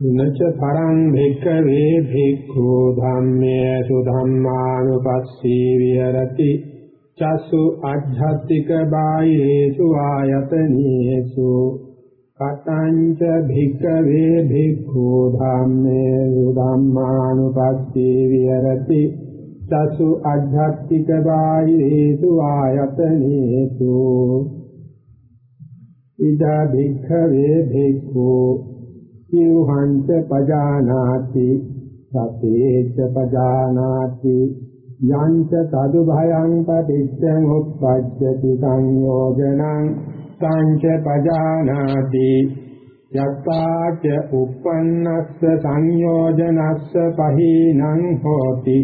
උනච්ච පරං භික්ඛවේ භික්ඛු ධම්මේසු ධම්මානුපස්සී විහෙරති චසු අධ්‍යාත්තික බායේසු ආයතනීයේසු කතංච භික්ඛවේ භික්ඛු ධම්මේසු ධම්මානුපස්සී විහෙරති චසු අධ්‍යාත්තික බායේසු ආයතනීයේසු ඉදා භික්ඛවේ භික්ඛු සිව්හංච පජානාති සතේච පජානාති යංච තදු භයං පටිච්චං උප්පජ්ජති සංයෝජනං සංච පජානාති යත්තාච උප්පන්නස්ස සංයෝජනස්ස පහීනං හෝති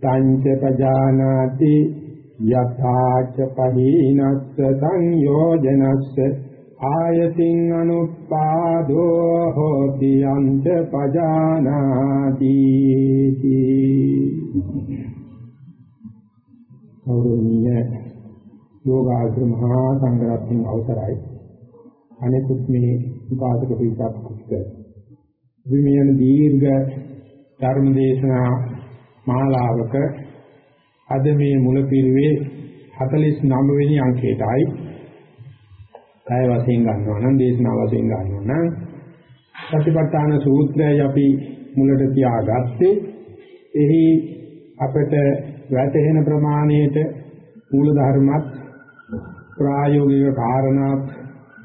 සංච පජානාති යත්තාච පහීනස්ස සංයෝජනස්ස ආයතින් අනුපාදෝ හෝති අන්ත පජානාති කෞරණීය යෝගාග්‍ර මහා සංඝරත්න අවසරයි. අනෙකුත් මේ උපාසක පිටක් කුස්ක විමියන දීර්ඝ ධර්ම දේශනා මාලාවක අද මේ මුල පිරුවේ 49 වෙනි අංකයටයි කය වශයෙන් ගන්නවා නම් දේශනා වශයෙන් ගන්නවා නම් සතිපට්ඨාන සූත්‍රයයි අපි මුලට තියාගත්තේ. එහි අපට වැටහෙන ප්‍රමාණයට මූල ධර්මත් ප්‍රායෝගික කාරණාත්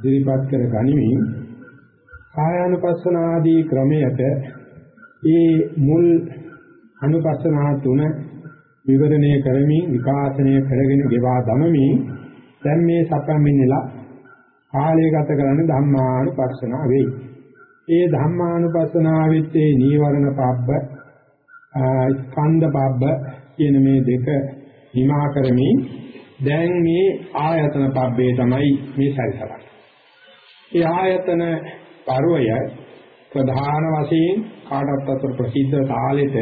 දිරිපත් කර ගනිමින් කායානුපස්සන ආදී ක්‍රමයට ඒ මුල් අනුපස්සනා තුන විවරණය කරමින් විකාශනය කරගෙන ගෙවා දමමින් දැන් මේ සපමිනෙලා කාලය ගත කරන්නේ ධම්මානුපස්සනාව වෙයි. ඒ ධම්මානුපස්සනාවෙත් ඒ නීවරණ පබ්බ ස්කන්ධ පබ්බ කියන මේ දෙක හිමා කරමින් දැන් මේ ආයතන පබ්බේ තමයි මේ සැරිසරන්නේ. ඒ ආයතන පරවය ප්‍රධාන වශයෙන් කාටත් අතර ප්‍රසිද්ධ තාලෙට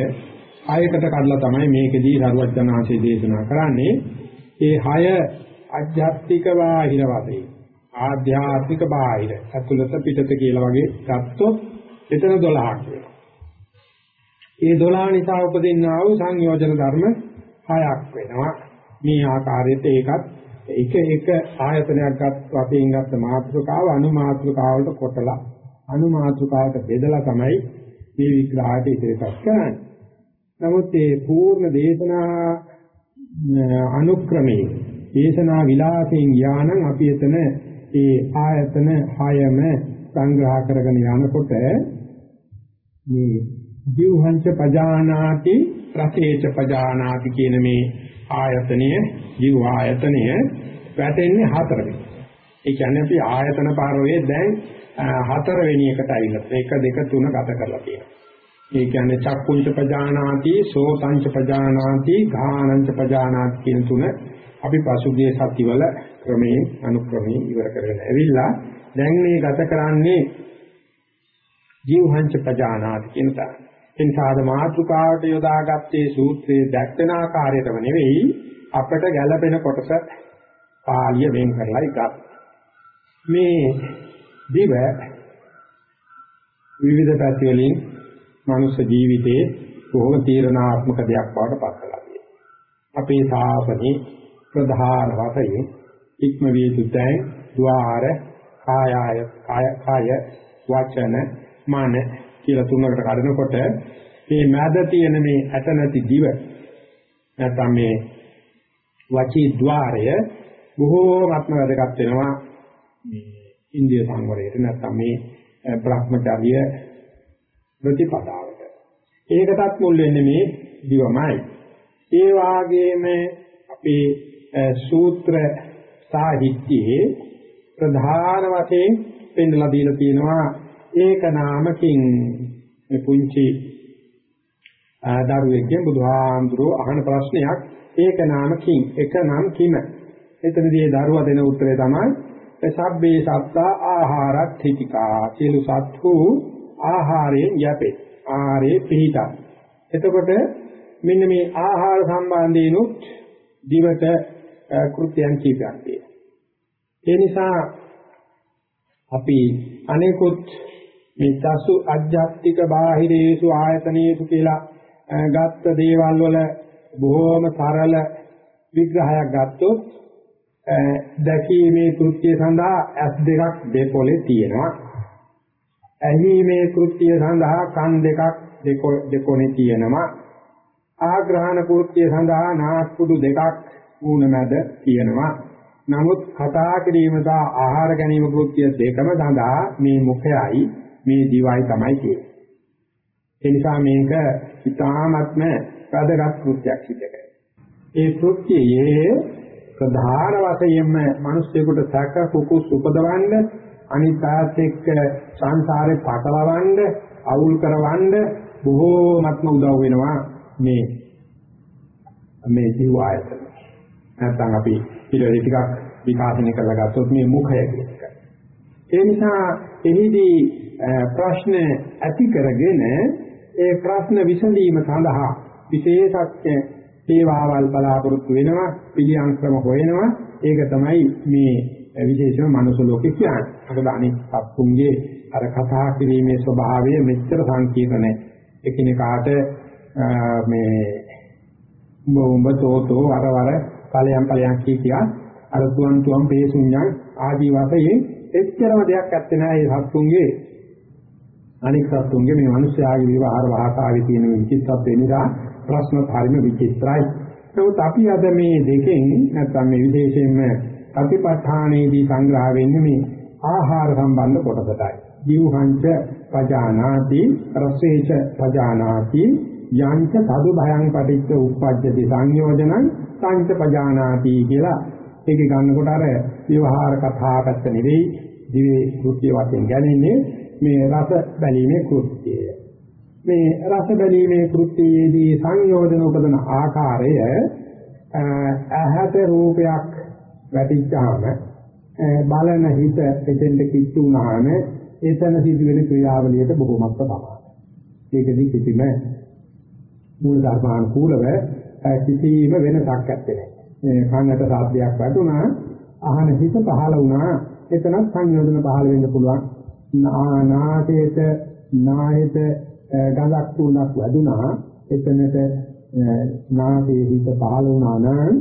ආයකට කඩලා තමයි මේකෙදී සරුවචනාංශයේ දේශනා කරන්නේ. ඒ හය අධ්‍යාත්මික බාහිර වශයෙන් ආධ්‍යාත්මික බාහිර අතුලත පිටත කියලා වගේ ගත්තොත් එතන 12ක් වෙනවා. ඒ 12 නිසා උපදින්නා වූ සංයෝජන ධර්ම 6ක් වෙනවා. මේ ආකාරයට ඒකත් එක එක ආයතනයක් ගත් වශයෙන් ගත්ත මාත්‍රකාව අනුමාත්‍රකාවලට කොටලා අනුමාත්‍රකාවට බෙදලා තමයි මේ විග්‍රහයට ඉදිරිපත් කරන්නේ. නමුත් මේ පූර්ණ දේශනා අනුක්‍රමයේ දේශනා විලාසයෙන් ඥානං අපි එතන ඒ ආයතන හයම සංග්‍රහ කරගෙන යනකොට මේ ජීවහංච පජානාති රසේච පජානාති කියන මේ ආයතනය ජීව ආයතනය වැටෙන්නේ හතරට. ඒ කියන්නේ අපි ආයතන පාරවේ දැන් හතර වෙනි එකට අවිල්ලා. 1 2 3 ගත කරලා තියෙනවා. ඒ කියන්නේ චක්කුංච පජානාති, සෝතංච පජානාති, ගානංච පජානාති කියන තුන අපි පසුගිය සතිවල ක්‍රමයෙන් අනුක්‍රමයෙන් ඉවර කරගෙන ඇවිල්ලා දැන් මේ ගත කරන්නේ ජීවහංච පජානාති කියන තා. එන්සාද මාතුකාවට යොදාගත්තේ සූත්‍රයේ දැක්වෙන ආකාරයටම නෙවෙයි අපට ගැළපෙන කොටස පාළිය වෙන් කරලා එකක්. මේ දිව විවිධ පැති වලින් මනුෂ්‍ය ජීවිතයේ බොහොම තීරණාත්මක දෙයක් බවට පත් කළා. අපේ ශාසනයේ ප්‍රධාන වශයෙන් ඉක්ම විය යුතුයි ద్వාර කාය කාය වචන මන කියලා තුනකට කඩනකොට මේ මැද තියෙන මේ ඇත නැති දිව නැත්නම් මේ වචී ద్వාරය බොහෝමත්ම වැදගත් වෙනවා මේ ඉන්දිය සංවරයට නැත්නම් මේ බ්‍රහ්මචර්ය ප්‍රතිපදාවට. ඒකටත් මුල් වෙන්නේ මේ දිවමයි. ඒ වාගේම අපේ සූත්‍ර සාහිත්‍යයේ ප්‍රධාන වශයෙන් පෙන්නලා දීලා තියෙනවා ඒක නාමකින්. මේ පුංචි දරුවෙක්ගෙන් බුදුහාමුදුරුවෝ අහන ප්‍රශ්නයක්. ඒක නාම කිං එක නම් කිම. එතනදී දරුවා දෙන උත්තරේ තමයි සබ්බේ සත්තා ආහාරත් හිතිකා. සියලු සත්තු ආහාරයෙන් යැපේ. ආහාරේ පිහිටා. එතකොට මෙන්න මේ ආහාර සම්බන්ධීනුත් දිවට කෘත්‍යයන් කීපයක් තියෙනවා ඒ නිසා අපි අනේකුත් මේ චසු අධ්‍යාත්මික බාහිරේසු ආයතනේසු කියලා ගත්ත දේවල් වල බොහෝම සරල විග්‍රහයක් ගත්තොත් දැකීමේ කෘත්‍ය සඳහා ඇස් දෙකක් දෙපොලේ තියෙනවා. ඇහිීමේ කෘත්‍ය සඳහා කන් දෙකක් දෙකොනේ තියෙනවා. ආග්‍රහණ කෘත්‍ය සඳහා නාස්පුඩු දෙකක් මූණ මැද තියෙනවා. නමුත් කතා කිරීම සහ ආහාර ගැනීම කෘත්‍ය දෙකම සඳහා මේ මුඛයයි මේ දිවයි තමයි තියෙන්නේ. ඒ නිසා මේක ඉතාමත්ම වැදගත් කෘත්‍යයක් සිදු ඒ කෘත්‍යයේ ප්‍රධාන වශයෙන්ම මිනිස්සුෙකුට සැක කුකුස් උපදවන්න අනිත් ආයත් එක්ක සංසාරේ පටලවන්න අවුල් කරවන්න බොහෝමත්ම උදව් වෙනවා මේ මේ ජීව ආයතන. නැත්නම් අපි පිළිවෙල ටිකක් විකාශනය කරලා ගත්තොත් මේ මුඛය කියන එක. ඒ නිසා එහිදී ප්‍රශ්න ඇති කරගෙන ඒ ප්‍රශ්න විසඳීම සඳහා විශේෂඥ සේවාවල් බලාපොරොත්තු වෙනවා පිළියම් ක්‍රම හොයනවා ඒක තමයි මේ විශේෂම මනුස්ස ලෝකේ කියන්නේ. මොකද අනිත් සත්තුන්ගේ අර කතා කිරීමේ ස්වභාවය මෙච්චර සංකීර්ණ නැහැ. එකිනෙකාට මේ මොඹ තෝතෝ අරවර ඵලයන් ඵලයන් කී කියා අර තුන් තුන් පේසුඤ්ඤන් ආදී වශයෙන් එච්චරම දෙයක් ඇත්තේ නැහැ මේ සත්තුන්ගේ අනික් සත්තුන්ගේ මේ මිනිස්යාගේ විවහාර භාෂාවේ තියෙන විචිත්තත්වය නිසා ප්‍රශ්න හරිම විචිත්‍රයි. නමුත් අපි අද මේ දෙකෙන් නැත්නම් මේ විශේෂයෙන්ම සතිපට්ඨානයේදී සංග්‍රහ වෙන්නේ මේ ආහාර සම්බන්ධ කොටසටයි. ජීවහංච පජානාති රසේච පජානාති යංච සදු භයං පටිච්ච උප්පජ්ජති සංයෝජනං සංච පජානාති කියලා ඒක ගන්නකොට අර විවහාර කතා පැත්ත නෙවෙයි දිවේ කෘත්‍ය වශයෙන් ගැනීමේ මේ රස බැලීමේ කෘත්‍යය. මේ රස බැලීමේ කෘත්‍යයේදී සංයෝජන උපදන ආකාරය ඇහැට රූපයක් වැටිච්චාම බලන හිත එතෙන්ට කිච්චු වුණාම එතන සිදුවෙන ක්‍රියාවලියට බොහොමත්ම තමයි. ඒකදී කිසිම මූල ධර්මානුකූලව කිසිම වෙනසක් නැත්තේ. මේ කන්නට සාධ්‍යයක් වැටුණා අහන හිත පහළ වුණා. එතනත් සංයෝජන පහළ වෙන්න පුළුවන්. නාසයට නායත ගඳක් තුනක් වැදුනා. එතනට නාසයේ හිත පහළ වුණා නම්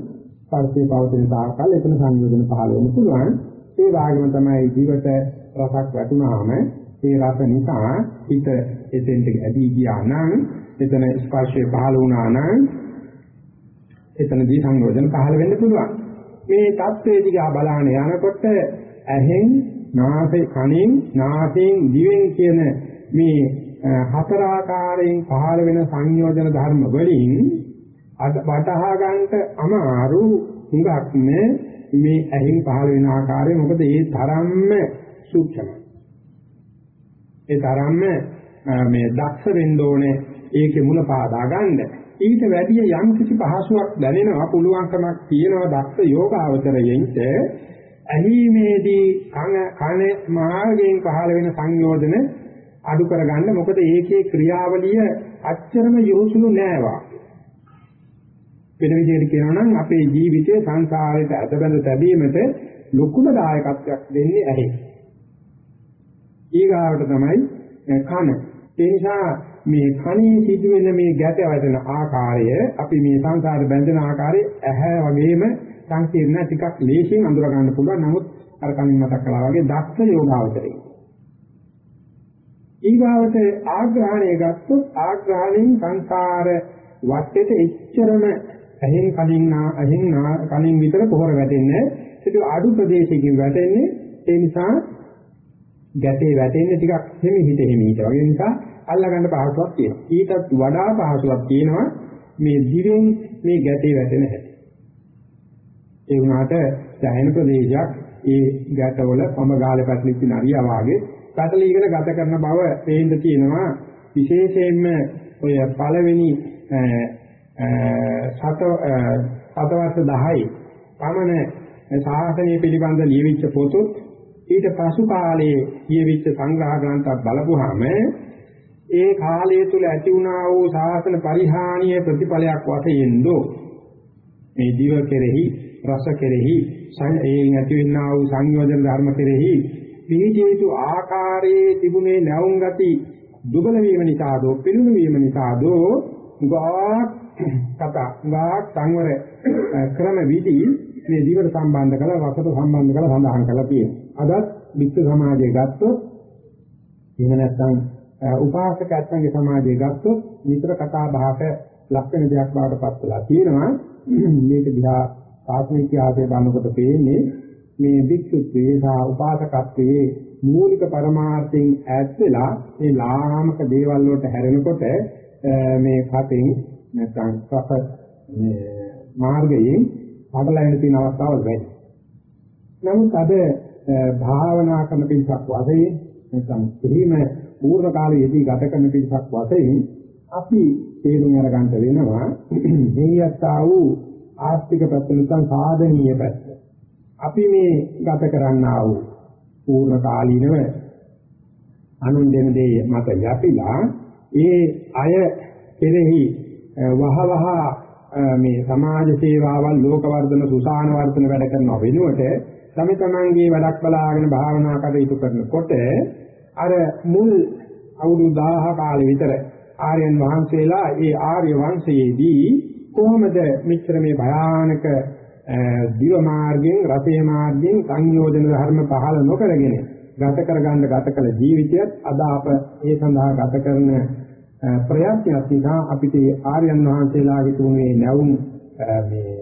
ස්පර්ශයේ පවතින තාකල් එතන සංයෝජන පහළ වෙන්න පුළුවන්. ඒ වගේම තමයි ජීවිත රසක් වැටුනාම ඒ රස නිසා හිත එතෙන්ට ඇදී ගියා නම් එතන ස්පර්ශය පහළ වුණා නම් එතනදී සංයෝජන පහළ වෙන්න පුළුවන්. මේ தත්ත්වයේ දිහා බලාන යනකොට ඇහෙන්, නාසයෙන්, කනෙන්, නාසයෙන්, දිවෙන් කියන මේ හතර ආකාරයෙන් පහළ වෙන සංයෝජන ධර්ම වලින් අද වටහා ගන්නට අමාරු හුඟක් මේ ඇහෙන් පහළ වෙන ආකාරය මොකද ඒ තරම්ම සූක්ෂමයි. ඒ තරම්ම මේ දක්ෂ වෙන්න ඕනේ ඒකේ මුල පාදා ගන්න ඊට වැඩිය යම් කිසි පහසුවක් දැනෙනවා පුළුවන්කමක් තියෙනවා දක්ෂ යෝගාවචරයෙන්ට ඇහිීමේදී කන කන මාර්ගයෙන් පහළ වෙන සංයෝජන අඩු කරගන්න මොකද ඒකේ ක්‍රියාවලිය අච්චරම යොසුළු නෑවා වෙන විදිහට කියනවා නම් අපේ ජීවිතයේ සංසාරයට අතබඳ තැබීමට ලොකුම දායකත්වයක් දෙන්නේ ඇහි. ඊගාවට තමයි කන. ඒ නිසා මේ කනේ සිදුවෙන මේ ගැට වැටෙන ආකාරය අපි මේ සංසාරේ බැඳෙන ආකාරය ඇහැ වගේම සංකීර්ණ ටිකක් ලේසියෙන් අඳුර ගන්න පුළුවන්. නමුත් අර කලින් මතක් කළා වගේ දක්ෂ යෝගාවචරය. ඊගාවට ආග්‍රහණය ගත්තොත් ආග්‍රහණයෙන් සංසාර වටේට එච්චරම ඇහෙන් කලින් නා ඇහෙන් නා කලින් විතර පොහොර වැටෙන්නේ ඒක අඩු ප්‍රදේශයකින් වැටෙන්නේ ඒ නිසා ගැටේ වැටෙන්නේ ටිකක් හිමි හිත හිමි හිත වගේ නිසා අල්ලගන්න පහසුවක් තියෙනවා. ඊටත් වඩා පහසුවක් තියෙනවා මේ දිවෙන් මේ ගැටේ වැටෙන හැටි. ඒ වුණාට සෑහෙන ප්‍රදේශයක් ඒ ගැටවල පම ගාලේ පැටලිච්ච නරියා වාගේ පැටලීගෙන ගත කරන බව පේන්න තියෙනවා. විශේෂයෙන්ම ඔය පළවෙනි සත සතවර්ෂ 10 පමණ ශාසනය පිළිබඳ ලියවිච්ච පොතොත් ඊට පසු කාලයේ ලියවිච්ච සංග්‍රහ ග්‍රන්ථයක් බලපුවාම ඒ කාලය තුල ඇති වුණා වූ ශාසන පරිහානිය ප්‍රතිඵලයක් වශයෙන් දෝ මේ දිව කෙරෙහි රස කෙරෙහි සංයෙන් ඇති වෙනා වූ සංයෝජන ධර්ම කෙරෙහි පිළිජේතු ආකාරයේ තිබුණේ නැවුම් ගති දුබල වීම නිසාදෝ පිළිණු වීම නිසාදෝ ගාක් කතා ගාක් සංවර ක්‍රම විදි මේ දිවට සම්බන්ධ කරලා රසට සම්බන්ධ කරලා සඳහන් කරලා තියෙනවා. අදත් විශ්ව සමාජයේ ගත්තොත් එහෙම නැත්නම් උපාසක ඇත්තන්ගේ සමාජයේ ගත්තොත් නිතර කතා බහට ලක් වෙන දෙයක් බවට පත් වෙලා තියෙනවා. මේක දිහා සාසනික ඉතිහාසය බලනකොට පේන්නේ මේ වික්ෂුත්වයේ සහ උපාසකත්වයේ මූලික පරමාර්ථයෙන් ඈත් වෙලා මේ ලාමක දේවල් වලට හැරෙනකොට මේ කටින් නැත්නම් සප මේ මාර්ගයෙන් පඩලැවෙන තියෙන අවස්ථාවල් වැඩි. නමුත් අද භාවනා කරන පිරිසක් වශයෙන් නැත්නම් කිරීම පූර්ව කාලයේදී ගත කරන පිරිසක් වශයෙන් අපි තේරුම් අරගන්න වෙනවා මේ යත්තා වූ ආස්තික පැත්ත නැත්නම් සාධනීය පැත්ත. අපි මේ ගත කරන්නා වූ පූර්ණ කාලීනව අනුන් දෙන දේ මත යපිලා ඒ අය කෙරෙහි වහවහ මේ සමාජ සේවාවල් ලෝක වර්ධන සුසාන වර්ධන වැඩ කරනව වෙනුවට තම තමන්ගේ වැඩක් බලාගෙන භාවනා කටයුතු කරනකොට අර මුල් අවුරුදු 1000 කාලෙ විතර ආර්යයන් වහන්සේලා ඒ ආර්ය වංශයේදී කොහොමද මෙච්චර මේ භයානක දිව මාර්ගයෙන් රසේ මාර්ගයෙන් සංයෝජන ධර්ම පහළ නොකරගෙන ගත කරගන්න ගත කළ ජීවිතයත් අද අප ඒ සඳහා ගත කරන ප්‍රයත්නයක් නිසා අපිට ආර්යයන් වහන්සේලාගේ තුනේ නැවුම් මේ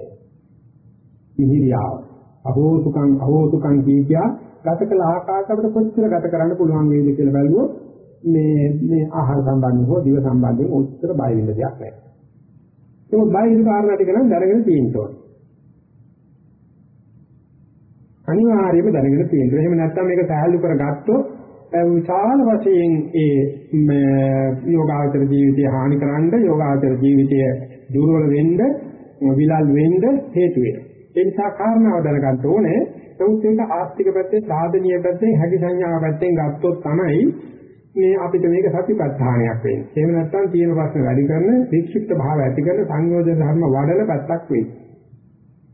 ඉහිරියාව. අහෝසුකම් අහෝසුකම් කියකියා ගත කළ ආකාරයට අපිට කොච්චර ගත කරන්න පුළුවන් වේද කියලා බැලුවොත් මේ මේ ආහාර සම්බන්ධව හෝ දිව සම්බන්ධයෙන් උත්තර බය වෙන්න දෙයක් නැහැ. ඒක බය වෙන කාරණා ටික නම් දැනගෙන තියෙන්න ඕනේ. අනිවාර්යයෙන්ම දැනගෙන තියෙන්න ඕනේ. එහෙම නැත්නම් මේක සහැල්ලු කරගත්තොත් විශාල වශයෙන් ඒ යෝගාචර ජීවිතය හානි කරන්න යෝගාචර ජීවිතය දුර්වල වෙන්න විලල් වෙන්න හේතු වෙනවා. ඒ නිසා කාරණාව දැනගන්න ඕනේ. නමුත් ඒක ආස්තික පැත්තේ සාධනීය පැත්තේ හැකි සංඥාව පැත්තෙන් ගත්තොත් තමයි මේ අපිට මේක සතිපට්ඨානයක් වෙන්නේ. එහෙම නැත්නම් තියෙන ප්‍රශ්න වැඩි කරන වික්ෂිප්ත භාව ඇති කරන සංයෝජන ධර්ම වඩන පැත්තක් වෙයි.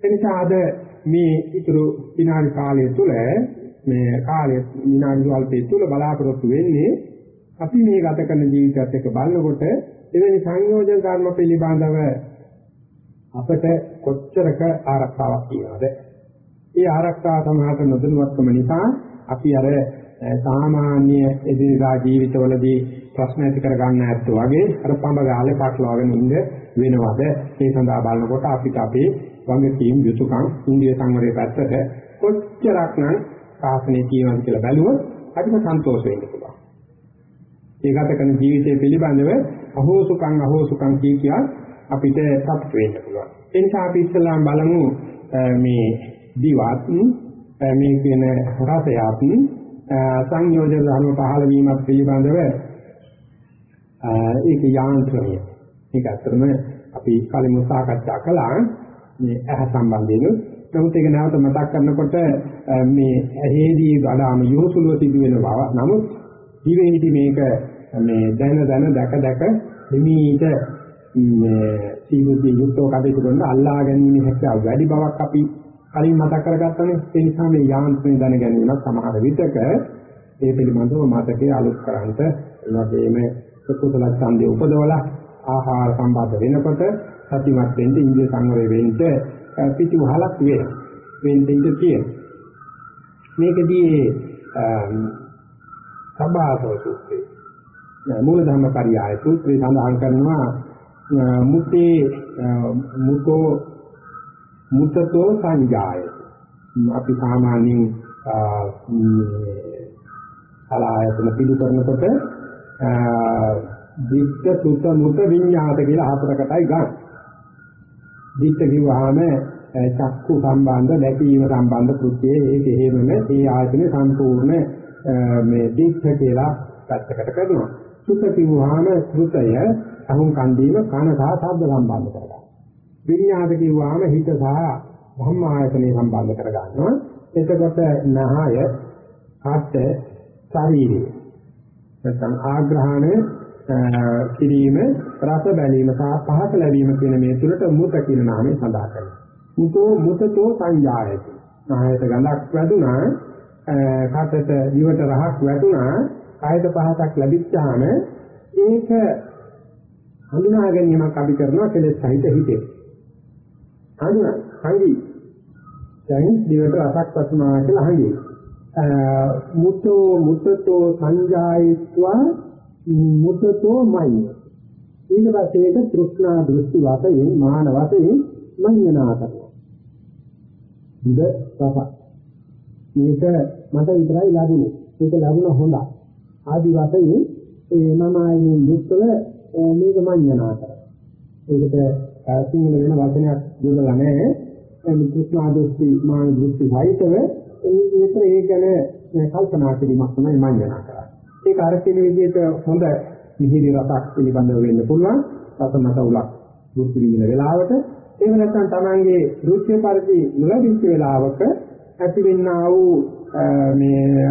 එනිසා අද මේ ඊතුරු විනාඩි කාලය තුළ මේ කාලය විනාඩි වල්පේ තුළ බලාපොරොත්තු වෙන්නේ අපි මේ ගත කරන ජීවිතයත් එක්ක බලනකොට එවැනි සංයෝජන ධර්ම පිළිබඳව අපට කොච්චරක ආරක්ෂාවක් තියෙනවද? ඒ ආරක්ෂාව සමහරට නොදැනුවත්කම නිසා අපි අර සාමාන්‍ය එදිනදා ජීවිතවලදී ප්‍රශ්න ඇති කර ගන්න ඇත්තෝ වගේ අර පඹ ගාලේ පටලවාගෙන ඉන්න වෙනවද ඒ සඳහා බලනකොට අපිට අපේ වගකීම් යුතුයකම් ඉන්දිය සංවරයේ පැත්තට කොච්චරක්නම් සාසනය කියනවාද කියලා බැලුවොත් අපිට සන්තෝෂ වෙන්න පුළුවන්. ඒ ගත කරන ජීවිතය පිළිබඳව අහෝසුකම් අහෝසුකම් කිය කියා අපිට සතුට වෙන්න පුළුවන්. ඒ නිසා අපි ඉස්සලාම් බලමු මේ දිවත් මේ කියන රසයත් සංයෝජන ධර්ම පහළ වීමත් පිළිබඳව ඒක යාන්ත්‍රණය. මේක ඇත්තටම අපි කලින් සාකච්ඡා කළා මේ ඇහ සම්බන්ධයෙන්. නමුත් ඒක නැවත මතක් කරනකොට මේ ඇහේදී වඩාම යොසුලුව සිදු වෙන බව. නමුත් දිවෙහිදී මේක මේ දැන දැන දැක දැක හිමීට මේ සීමුදී යුක්තව කටයුතු කරන අල්ලා ගැනීම හැකියාව වැඩි බවක් අපි කලින් මතක් කරගත්තනේ ඒ නිසා මේ යාන්ත්‍රණය දැන ගැනීමත් සමහර විටක ඒ පිළිබඳව මතකයේ අලුත් කරන්ට එවැගේම කුසල ඡන්දය උපදවලා ආහාර සම්බන්ධ වෙනකොට සතිමත් වෙන්න ඉන්දිය සංවරය වෙන්න පිටිවහලක් වෙන වෙන්න ඉඳ තියෙන මේකදී සබ්බාසෝ සූත්‍රයේ මූල ධර්ම පරියාය සූත්‍රය සඳහන් කරනවා මුත්තේ මුතෝ මුතතෝ සංජාය අපි සාමාන්‍යයෙන් කලායතන පිළි කරනකොට දික්ක සුත මුත විඤ්ඤාත කියලා හතරකටයි ගන්න. දික්ක කිව්වහම චක්කු සම්බන්ධ දැකීම සම්බන්ධ කෘත්‍යය ඒක හේමම ඒ ආයතනේ සම්පූර්ණ මේ දික්ක කියලා පැත්තකට කරනවා. සුත කිව්වහම සුතය අහුන් කන් දීම කන සහ ශබ්ද සම්බන්ධ කරගන්න. විඤ්ඤාත කිව්වාම හිත සහ ධම්ම ආයතනේ සම්බන්ධ කරගන්නවා. එතකොට නහය, කාට, ශරීරය. නැත්නම් ආග්‍රහණය කිරීම, රස බැලීම සහ පහස ලැබීම කියන මේ තුනට මුත කියන නාමය සඳහන් කරනවා. මුතෝ මුතතෝ සංජායති. නහයට ගඳක් වැදුනා, කටට දිවට රහක් වැටුණා, කායත පහසක් ලැබිච්චාම ඒක හඳුනා ගැනීමක් අපි කරනවා කෙලෙස් සහිත හිතේ. හඳුනා හංගි. දැන් දිවට රසක් වතුනා කියලා හංගි. මුතෝ මුතතෝ සංජායත්වා මුතතෝ මයි. ඊට පස්සේ ඒක තෘෂ්ණා දෘෂ්ටි වශයෙන් මාන වශයෙන් මඤ්ඤණා කරනවා. බුද රස. මේක මට විතරයි ලැබුණේ. ඒක ලැබුණ හොඳයි. ආදි වශයෙන් ඒ මම ආයේ දුක්වල මේක මඤ්ඤණා කරා. ඒකට සිංහල වෙන වචනයක් යොදලා නැහැ. මේ කෘෂ්ණ ආදෝෂි මාන දෘෂ්ටි සහිතව ඒතර ඒ ගැන කල්පනා කිරීමක් තමයි මඤ්ඤණා කරන්නේ. ඒක අර කියන විදිහට හොඳ මිහිරි රසක් පිළිබඳව වෙන්න පුළුවන්. රසමත උලක් දුක් පිළිගෙන වෙලාවට එහෙම නැත්නම් Tamange රුචිය පරිදි නොලැබිච්ච වෙලාවක ඇතිවෙනා වූ මේ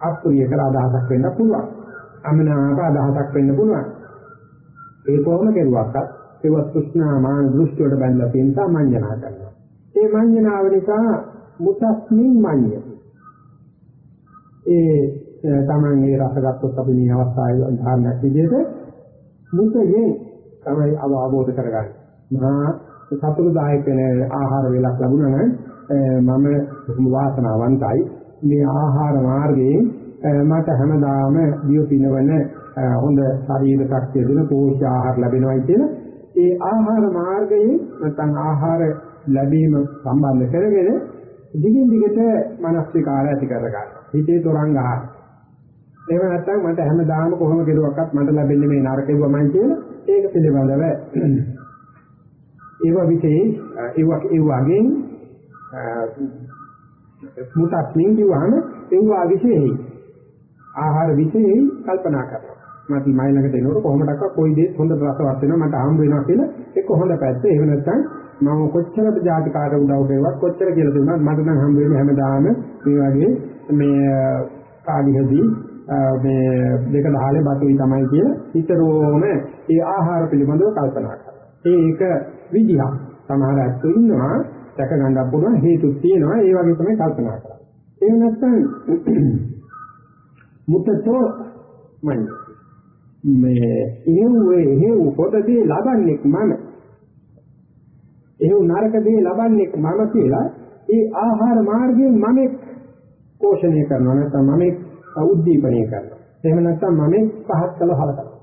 අප්‍රිය කර අදහසක් වෙන්න පුළුවන්. අමනාප අදහසක් වෙන්න පුළුවන්. ඒ කොහොම කෙරුවක්වත් ඒවත් කුෂ්ණා මාන දෘෂ්ටි වලට බැඳලා තියෙන සමඤ්ඤණා කරනවා. ඒ මඤ්ඤණාව නිසා මුතස්මින් මඤ්ඤය. ඒ තමන් ඒ රස ගත්තොත් අපි මේ අවස්ථාවේ උදාහරණයක් විදිහට මුතයෙන් තමයි අවබෝධ කරගන්නේ. මහා සතුරුදායක වෙන ආහාර වේලක් ලැබුණා නම් මම වාසනාවන්තයි. මේ ආහාර මාර්ගයෙන් මට හැමදාම දිය පිනවන හොඳ ශරීර ශක්තිය දෙන පෝෂ්‍ය ආහාර ලැබෙනවායි කියලා ඒ ආහාර මාර්ගයේ නැත්නම් ආහාර ලැබීම සම්බන්ධ කරගෙන දිගින් දිගට මානසිකාරය ඇති කර ගන්න. හිතේ තරංග ආහාර. එහෙම නැත්නම් මට හැමදාම කොහොම කෙරුවක්වත් මට ලැබෙන්නේ මේ නරකෙවමයි කියලා ඒක පිළිබඳව ඒව විශේෂ ඒව ඒ වගේ මුතක් නින්දිවහම ඒවා විශේෂයි ආහාර විශේෂයි කල්පනා කරනවා මට මයිලකට එනකොට කොහොමඩක්ක කොයි දේ හොඳ රසවත් වෙනවා මට හම්බ වෙනවා කියලා ඒක හොඳ පැත්ත එහෙම නැත්නම් මම කොච්චරද ජාති කාට උදව් කරේවත් කොච්චර කියලා දුන්නත් මට නම් හම්බ වෙන්නේ හැමදාම මේ වගේ මේ කාලිහදී මේ දෙක දහලේ බතුයි තමයි කියලා හිතරෝම ඒ ආහාර පිළිබඳව කල්පනා කරනවා. ඒක විදිහක්. සමහර අත්තු ඉන්නවා දැක ගන්න පුළුවන් හේතු තියෙනවා ඒ වගේ තමයි කල්පනා කරන්නේ. එහෙම නැත්නම් මුත්තෝ මන්නේ මේ එහෙව්වේ එහෙව් පොතදී ලබන්නේ මම. එහෙව් නරකදී ලබන්නේ මම කියලා ඒ ආහාර මාර්ගයෙන් මම පෝෂණය කරනවා නැත්නම් මම උද්දීපනය කරනවා. එහෙම නැත්නම් මම පහත් කළ හලකනවා.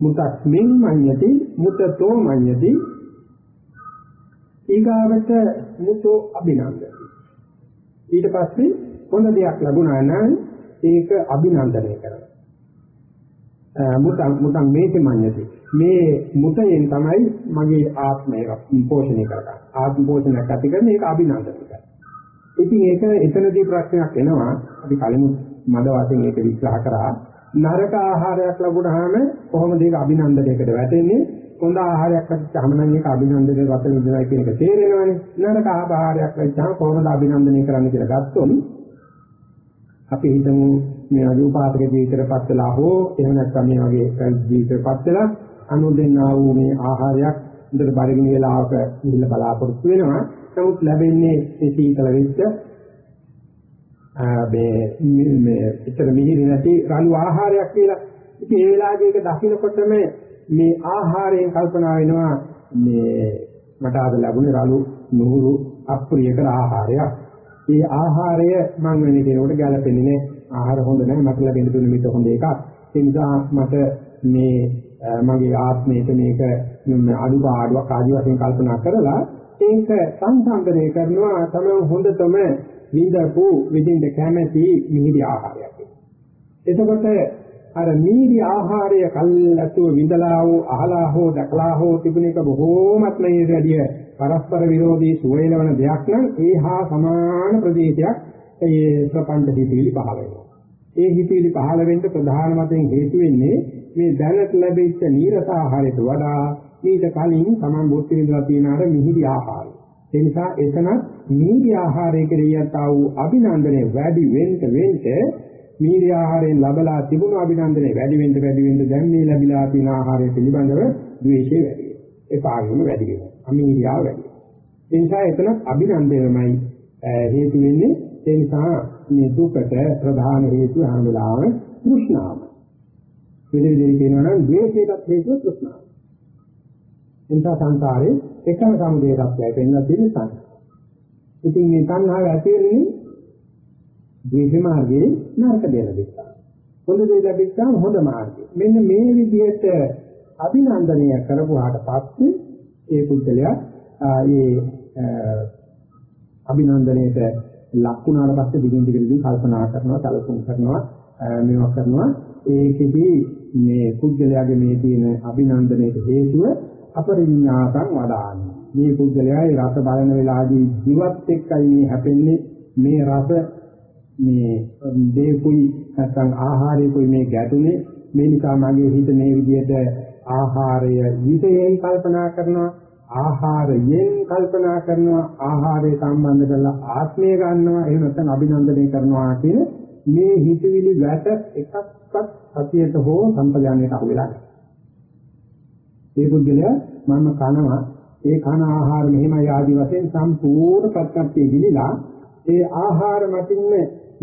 මුතස්මින් මඤ්ඤති මුතතෝ මඤ්ඤති ඊගාවට මුතෝ අභිනන්දති. ඊට පස්සේ හොඳ දෙයක් ලැබුණා නම් ඒක අභිනන්දනය කරනවා. මුතං මුතං මේක මඤ්ඤති. මේ මුතයෙන් තමයි මගේ ආත්මය පෝෂණය කරගන්නේ. ආත්ම පෝෂණයක් ඇති කරන එක අභිනන්දනය කරනවා. ඉතින් ඒක එතනදී ප්‍රශ්නයක් එනවා. අපි කලින් මද වශයෙන් ඒක විග්‍රහ කරා. නරක ආහාරයක් ලැබුණාම කොහොමද ඒක අභිනන්දනයකට වැටෙන්නේ? හොඳ ආහාරයක් ලැබිච්චාම නම් ඒක අභිනන්දනයේ රස විඳිනවා කියන එක තේරෙනවනේ. නරක ආහාරයක් ලැබිච්චාම කොහොමද අභිනන්දනය කරන්න කියලා ගත්තොත් අපි හිතමු මේ අදූපාතක ජීවිතයටපත් වෙලා හෝ එහෙම නැත්නම් මේ වගේ ජීවිතයටපත් වෙලා අනුදෙන්නා වූ මේ ආහාරයක් හොඳට බඩගිනි වෙලාවක ඉන්න බලාපොරොත්තු වෙනවා. නමුත් ලැබෙන්නේ මේ සීතල වෙච්ච මේ මේ ඉතර මිහිරි නැති රළු ආහාරයක් කියලා. ඉතින් ඒ වෙලාවේ ඒක දකින්නකොටම මේ ආහාරයෙන් කල්පනා වෙනවා මේ මට අද ලැබුණේ රළු නුහුරු අප්‍රියකර ආහාරයක්. ඒ ආහාරය මම වෙන කෙනෙකුට ගැලපෙන්නේ නැහැ. ආහාර හොඳ නැහැ මට ලැබෙන්න දුන්නේ මේක හොඳ එකක්. ඒ නිසා මට මේ මගේ ආත්මයට මේක අනුපාඩුවක් ආදි වශයෙන් කල්පනා කරලා ඒක සංසන්දනය කරනවා තමයි හොඳතම විඳපු විඳින්න කැමැති මිහිරි ආහාරයක්. එතකොට අර මිහිරි ආහාරය කල්ලාතුව විඳලා හෝ අහලා හෝ දැකලා හෝ තිබුණ එක බොහෝමත්ම ඊටදී පරස්පර විරෝධී සුවයලවන දෙයක් නම් ඒහා සමාන ප්‍රදේශයක් ඒ ප්‍රපංච දීපිලි පහළ වෙනවා. ඒ හිතවිලි පහළ වෙන්න ප්‍රධාන වශයෙන් හේතු වෙන්නේ මේ දැනට ලැබෙච්ච නීරස ආහාරයට වඩා ඊට කලින් Taman බොත් විඳලා තියෙන අර මිහිරි ආහාරය. ඒ නිසා එතනත් මිහිරි ආහාරය කෙරෙහිත් ආ වූ අභිනන්දනය වැඩි වෙන්න වෙන්න මිහිරි ආහාරයෙන් ලබලා තිබුණු අභිනන්දනය වැඩි වෙන්න වැඩි වෙන්න දැන් මේ ලැබිලා තියෙන ආහාරය පිළිබඳව ද්වේෂය වැඩි වෙනවා. ඒ පාගෙම වැඩි වෙනවා. අමිහිරියාව වැඩි වෙනවා. ඒ නිසා එතනත් අභිනන්දනයමයි හේතු වෙන්නේ. ඒ නිසා මේ දුකට ප්‍රධාන හේතුව හැම වෙලාවෙම තෘෂ්ණාව. වෙන විදිහට කියනවා නම් ද්වේෂයටත් හේතුව තෘෂ්ණාව. එනිසා සංසාරේ එකම සමුදේ සත්‍යය වෙන්න තියෙන සංසාර. ඉතින් මේ තණ්හාව ඇති වෙන්නේ ද්වේෂ මාර්ගයේ නරක දෙන දෙක. හොඳ දේ ලැබිච්චාම හොඳ මාර්ගය. මෙන්න මේ විදිහට අභිනන්දනය කරපුවාට පස්සේ ඒ පුද්ගලයා ඒ අභිනන්දනයේට ලක් වුණාට පස්සේ දිගින් දිගට දිගින් කල්පනා කරනවා, සැලසුම් කරනවා, මේවා කරනවා. ඒකෙදි මේ පුද්ගලයාගේ මේ තියෙන අභිනන්දනයේ හේතුව අපරිඥාතං වදාන්නේ. මේ පුද්ගලයා ඒ රස බලන වෙලාවේදී ජීවත් එක්කයි මේ හැපෙන්නේ මේ රස මේ දේකුයි නැත්නම් ආහාරයකුයි මේ ගැටුනේ මේ නිසා මගේ හිත මේ විදිහට ආහාරය විදයෙන් කල්පනා කරනවා ආහාරයෙන් කල්පනා කරනවා ආහාරය සම්බන්ධ කරලා ආත්මය ගන්නවා එහෙම නැත්නම් අභිනන්දනය කරනවා කියන මේ හිතවිලි වැට එකක්වත් සතියට හෝ සම්පජානයට අහු වෙලා නැහැ. ඒ පුද්ගලයා මම කනවා ඒ කන ආහාර මෙහෙමයි ආදි වශයෙන් සම්පූර්ණ ප්‍රත්‍යක්ෂයේ ගිලිලා ඒ ආහාර මතින්ම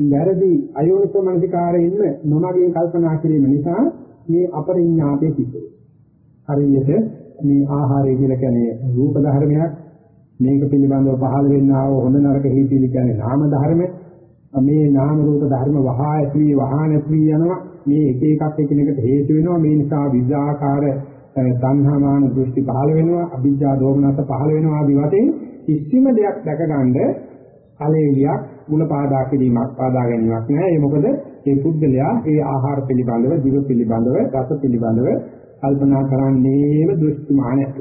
වැරදි අයෝනිසෝ මනසිකාරයෙන්ම නොමගින් කල්පනා කිරීම නිසා මේ අපරිඥාතේ සිද්ධ වෙනවා. හරියට මේ ආහාරය කියලා කියන්නේ රූප ධර්මයක්. මේක පිළිබඳව පහළ වෙන්නා වූ හොඳ නරක හේතුලි කියන්නේ නාම ධර්ම. මේ නාම රූප ධර්ම වහා ඇති වහා නැති යනවා. මේ එක එකක් එකිනෙකට හේතු වෙනවා. මේ නිසා විද්‍යාකාර තණ්හාමාන දෘෂ්ටි පහළ වෙනවා. අභිජ්ජා දෝමනස පහළ වෙනවා ආදී වශයෙන් කිසිම දෙයක් දැකගන්න කලෙලියක් ಗುಣ පාදා කිරීමක් පාදා ගැනීමක් නෑ ඒ මොකද? මේ පුද්ගලයා ඒ ආහාර පිළිබඳව දිව පිළිබඳව රස පිළිබඳව කල්පනා කරන්නේම දෘෂ්ටිමානයක්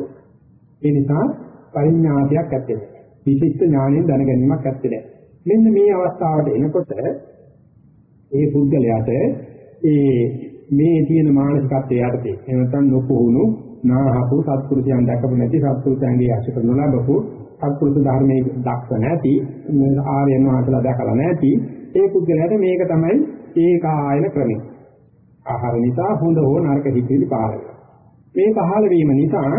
ඒ නිසා පරිඥාතියක් ඇත්තේ විශිෂ්ට ඥාණයෙන් දැනගැනීමක් ඇත්තේ මෙන්න මේ අවස්ථාවට එනකොට ඒ පුද්ගලයාට ඒ මේ තියෙන මානසිකත්වයේ යටතේ එහෙම නැත්නම් නොපුහුණු නාහපු සත්පුරුෂයන් දැකපු නැති සත්පුරුෂයන්ගේ ආශිර්වාද නොලබපු සත්පුරුෂ ධර්මයේ දක්ෂ නැති ආර්යයන් වහන්සේලා දැකලා නැති ඒ පුද්ගලයාට මේක තමයි ඒකායන ක්‍රමය. ආහාර නිසා හොඳ හෝ නරක හිතවිලි පහළ වෙනවා. මේ පහළ වීම නිසා